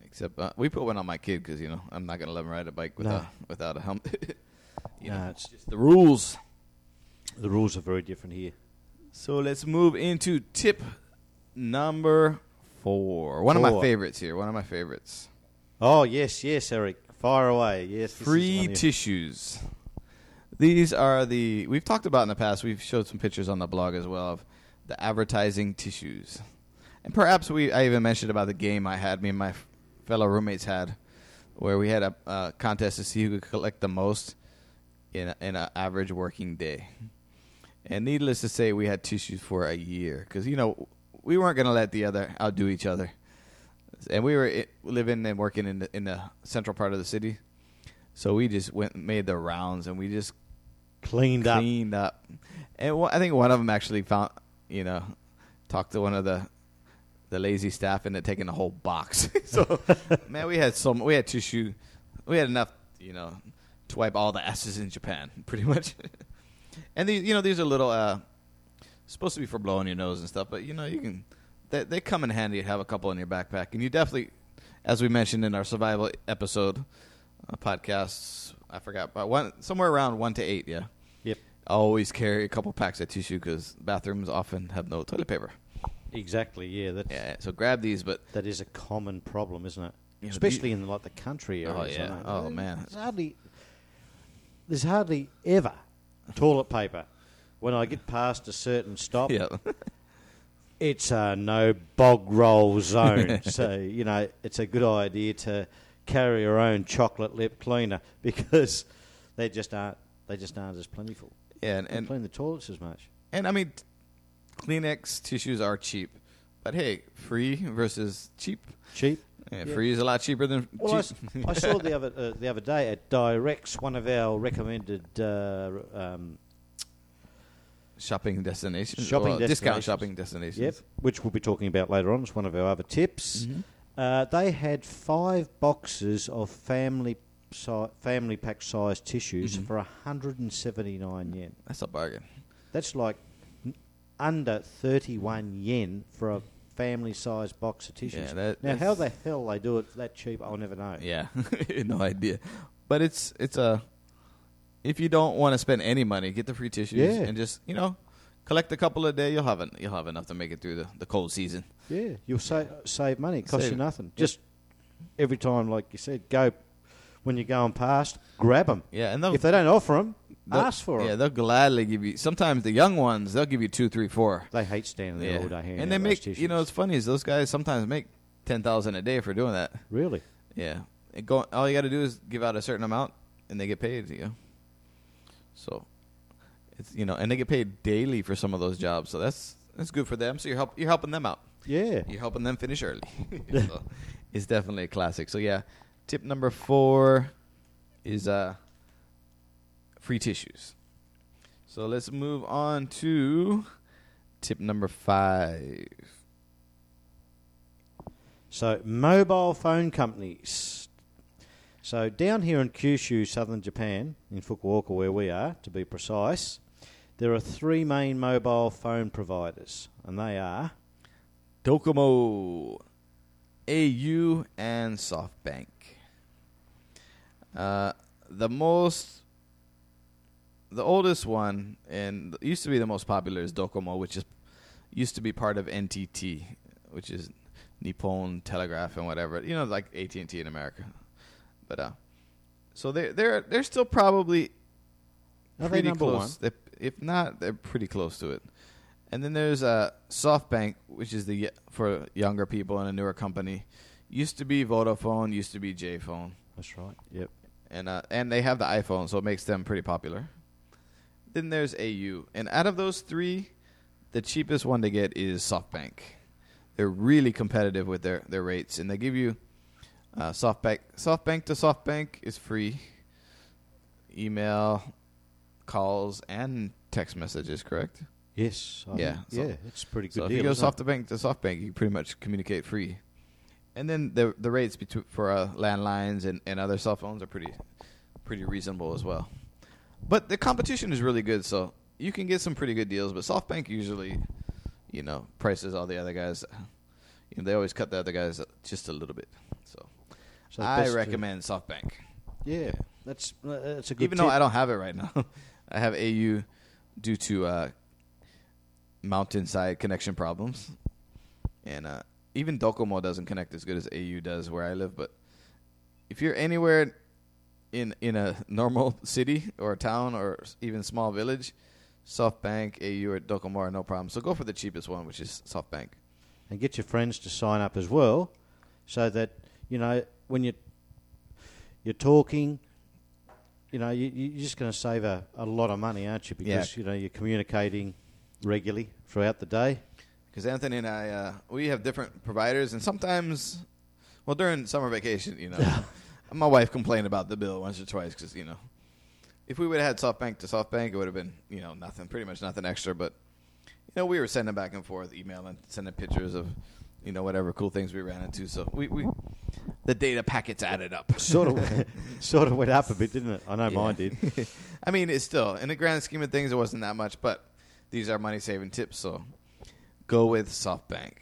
Except uh, we put one on my kid because you know I'm not gonna let him ride a bike without No. without a helmet. <laughs> you No, know, it's- just the rules. The rules are very different here. So let's move into tip number four. One of my favorites here. One of my favorites. Oh, yes, yes, Eric. Fire away. Yes. Free tissues. These are the we've talked about in the past. We've showed some pictures on the blog as well of the advertising tissues, And perhaps we I even mentioned about the game I had me and my fellow roommates had, where we had a uh, contest to see who could collect the most in a, in an average working day. And needless to say, we had tissues for a year because you know we weren't gonna let the other outdo each other, and we were i- living and working in the, in the central part of the city, so we just went made the rounds and we just Cleaned up. cleaned up. And one- I think one of them actually found, you know, talked to one of the the lazy staff into taking the whole box. <laughs> so, man, we had some, we had tissue, we had enough, you know, to wipe all the asses in Japan, <laughs> pretty much. <laughs> and these, you know, these are little, uh, supposed to be for blowing your nose and stuff, but you know, you can, they, they come in handy to have a couple in your backpack, and you definitely, as we mentioned in our survival episode uh, podcasts, I forgot, but one somewhere around one to eight, yeah. Yep. Always carry a couple packs of tissue because bathrooms often have no toilet paper. Exactly. Yeah. That's Yeah, so grab these, but that is a common problem, isn't it? Especially in like the country Oh, areas. I yeah. Oh, man. There's hardly, there's hardly ever toilet paper. When I get past a certain stop, yeah, it's a no bog roll zone. <laughs> so you know, it's a good idea to carry your own chocolate lip cleaner <laughs> because they just aren't they just aren't as plentiful. yeah, and and, clean the toilets as much. and I mean, t- Kleenex tissues are cheap, but hey, free versus cheap. Cheap. Yeah, Yeah. free is a lot cheaper than Well, I, cheap. s- I saw <laughs> the other uh, the other day at Direx, one of our recommended uh, um, shopping destinations, Shopping well, discount shopping destinations. yep, which we'll be talking about later on. It's one of our other tips. Mhm. Uh, they had five boxes of family si- family pack size tissues Mhm. for 179 yen. That's a bargain. That's like n- under 31 yen for a family size box of tissues. Yeah, that- now, how the hell they do it that cheap, I'll never know. Yeah, <laughs> no idea. But it's it's a if you don't want to spend any money, get the free tissues Yeah. and just you know collect a couple a day. You'll have en- you'll have enough to make it through the, the cold season. Yeah, you'll save save money. It costs Save you nothing. Just every time, like you said, go when you're going past, grab them. Yeah, and If they don't offer them, ask for them. Yeah, they'll gladly give you. Sometimes the young ones they'll give you two, three, four. they hate standing there Yeah, all day. handing and they make you know it's funny is those guys sometimes make ten thousand a day for doing that. really. Yeah, and go, all you got to do is give out a certain amount, and they get paid. To you know, so it's you know, and they get paid daily for some of those jobs. So that's that's good for them. So you're help you're helping them out. Yeah. You're helping them finish early. <laughs> <laughs> so it's definitely a classic. So yeah, tip number four is uh free tissues. So let's move on to tip number five. So mobile phone companies. So down here in Kyushu, southern Japan, in Fukuoka, where we are, to be precise, there are three main mobile phone providers, and they are Docomo, AU, and SoftBank. Uh, the most, the oldest one, and used to be the most popular is Docomo, which is used to be part of NTT, which is Nippon Telegraph and whatever. You know, like AT and T in America. But uh, so they're they're they're still probably Are pretty close. They- if not, they're pretty close to it. And then there's uh, SoftBank, which is the for younger people and a newer company. Used to be Vodafone, used to be JPhone, That's right. Yep. And uh, and they have the iPhone, so it makes them pretty popular. Then there's AU, and out of those three, the cheapest one to get is SoftBank. They're really competitive with their, their rates, and they give you uh, SoftBank. SoftBank to SoftBank is free. Email, calls, and text messages. Correct. Yes. I Yeah, so- yeah. It's pretty good So if deal. you go it? SoftBank to SoftBank, you pretty much communicate free. And then the the rates between for uh, landlines and, and other cell phones are pretty pretty reasonable as well. But the competition is really good, so you can get some pretty good deals. But SoftBank usually, you know, prices all the other guys. You know, they always cut the other guys just a little bit. So, So I best to- recommend SoftBank. yeah. That's that's a good. Even though. I don't have it right now, <laughs> I have AU due to uh, mountainside connection problems, and uh, even Docomo doesn't connect as good as AU does where I live. But if you're anywhere in in a normal <laughs> city or a town or even small village, SoftBank, AU, or Docomo are no problem. So go for the cheapest one, which is SoftBank. and get your friends to sign up as well, so that you know when you you're talking, you know you, you're just going to save a, a lot of money, aren't you? Yeah. Because you know you're communicating regularly throughout the day. Because Anthony and I, uh, we have different providers, and sometimes, well, during summer vacation, you know, <laughs> my wife complained about the bill once or twice because you know, if we would have had SoftBank to SoftBank, it would have been you know nothing, pretty much nothing extra. But you know, we were sending back and forth, emailing, sending pictures of you know whatever cool things we ran into. So we, we the data packets added up. <laughs> Sort of, <laughs> sort of went up a bit, didn't it? I know Yeah. mine did. I mean, it's still in the grand scheme of things, it wasn't that much, but these are money saving tips. So go with SoftBank.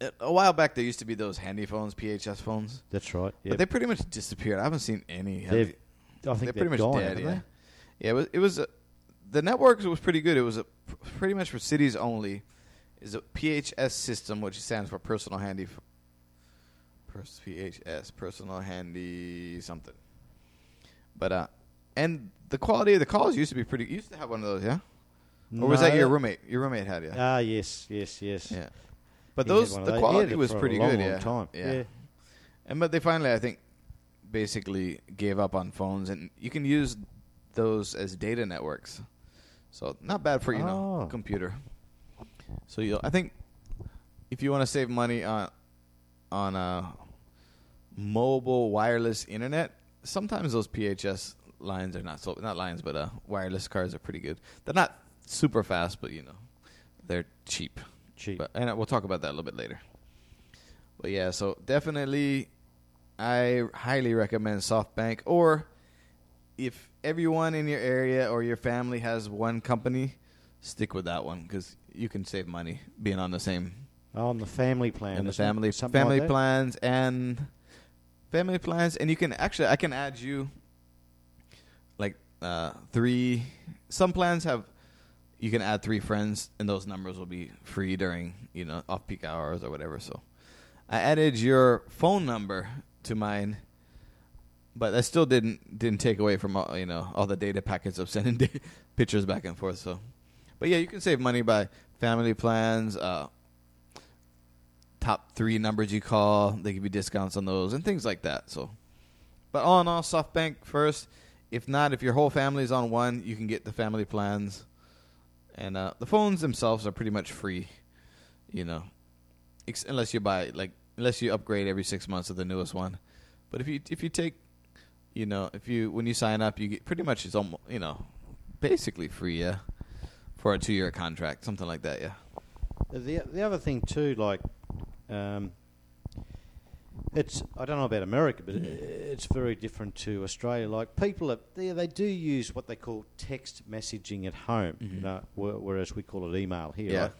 A- A while back, there used to be those handy phones, PHS phones, That's right. Yeah, but they pretty much disappeared. I haven't seen any. They've, I think they're, they're pretty much gone, dead. Yeah, they? yeah. It was. It was a, the network was pretty good. It was a, pretty much for cities only. Is a PHS system, which stands for personal handy. Pers- PHS, personal handy something. But uh, and the quality of the calls used to be pretty. Used to have one of those, yeah? Or was that your roommate? Your roommate had, yeah. Ah, yes, yes, yes. yeah. But He those the those. He had quality it was a pretty long, good, long yeah. Time. yeah. yeah. And but they finally, I think, basically gave up on phones, and you can use those as data networks. So not bad for you know Oh. computer. So you, I think, if you want to save money on on uh, mobile wireless internet, sometimes those PHS lines are not so not lines, but uh, wireless cards are pretty good. They're not super fast, but you know, they're cheap. Cheap. But, and we'll talk about that a little bit later. But yeah, so definitely, I highly recommend SoftBank. Or if everyone in your area or your family has one company, stick with that one because you can save money being on the same Oh, on the family plan. and the family family like plans and family plans and you can actually I can add you like uh, three some plans have you can add three friends and those numbers will be free during you know off peak hours or whatever so I added your phone number to mine but that still didn't didn't take away from all, you know all the data packets of <laughs> sending pictures back and forth so but yeah you can save money by family plans uh top three numbers you call. They give you discounts on those and things like that. So, but all in all, SoftBank first. If not, if your whole family's on one, you can get the family plans, and uh, the phones themselves are pretty much free. You know, ex- unless you buy like unless you upgrade every six months to the newest one. But if you if you take, you know, if you when you sign up, you get pretty much it's almost you know, basically free. Yeah, for a two year contract, something like that. Yeah. The the other thing too, like, um, it's I don't know about America, but it's very different to Australia. Like people, are, they they do use what they call text messaging at home, you Mhm. know, wh- whereas we call it email here. Yeah. right?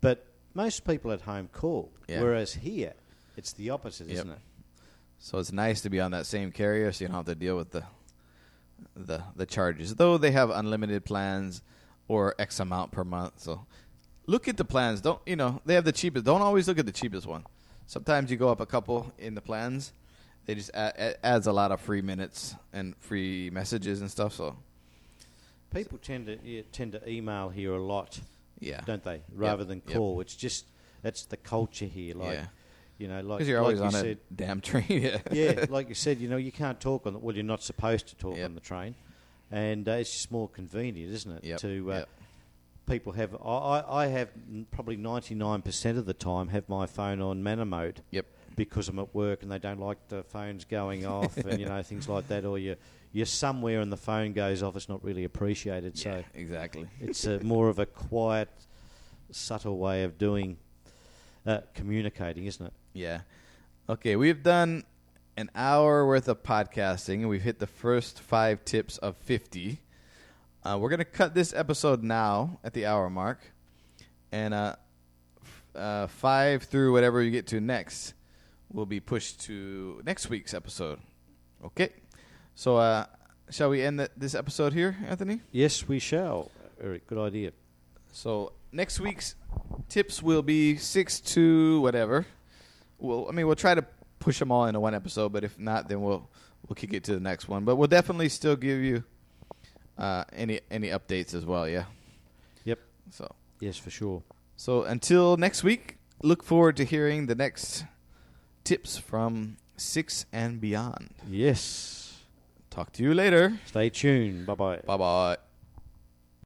But most people at home call, Yeah. whereas here it's the opposite, Yep. isn't it? So it's nice to be on that same carrier, so you don't have to deal with the the the charges. Though they have unlimited plans or X amount per month. So look at the plans. Don't you know they have the cheapest? Don't always look at the cheapest one. Sometimes you go up a couple in the plans. They just add, add, adds a lot of free minutes and free messages and stuff. So People tend to yeah, tend to email here a lot, yeah, don't they? Rather than yep. call. It's just that's the culture here. Like yeah, you know, like you're like always you on said, a damn train. <laughs> yeah, yeah, like you said, you know, you can't talk on the, well, you're not supposed to talk Yep. on the train, and uh, it's just more convenient, isn't it? Yep, To uh, yep. People have, I, I I have probably ninety nine percent of the time have my phone on manner mode Yep. because I'm at work and they don't like the phones going off and you know <laughs> things like that, or you you're somewhere and the phone goes off, it's not really appreciated. So exactly. it's a, more of a quiet, subtle way of doing uh, communicating, isn't it? Yeah. Okay, we've done an hour worth of podcasting, and we've hit the first five tips of 50. Uh, we're going to cut this episode now at the hour mark, and uh, f- uh, five through whatever you get to next will be pushed to next week's episode. Okay? So, uh, shall we end th- this episode here, Anthony? Yes, we shall. Eric, good idea. So next week's tips will be six to whatever. Well, I mean, we'll try to push them all into one episode, but if not, then we'll we'll kick it to the next one. But we'll definitely still give you uh, any any updates as well. Yeah. Yep. So Yes, for sure. so until next week, look forward to hearing the next tips from six and beyond. Yes. Talk to you later. Stay tuned. Bye bye. Bye bye.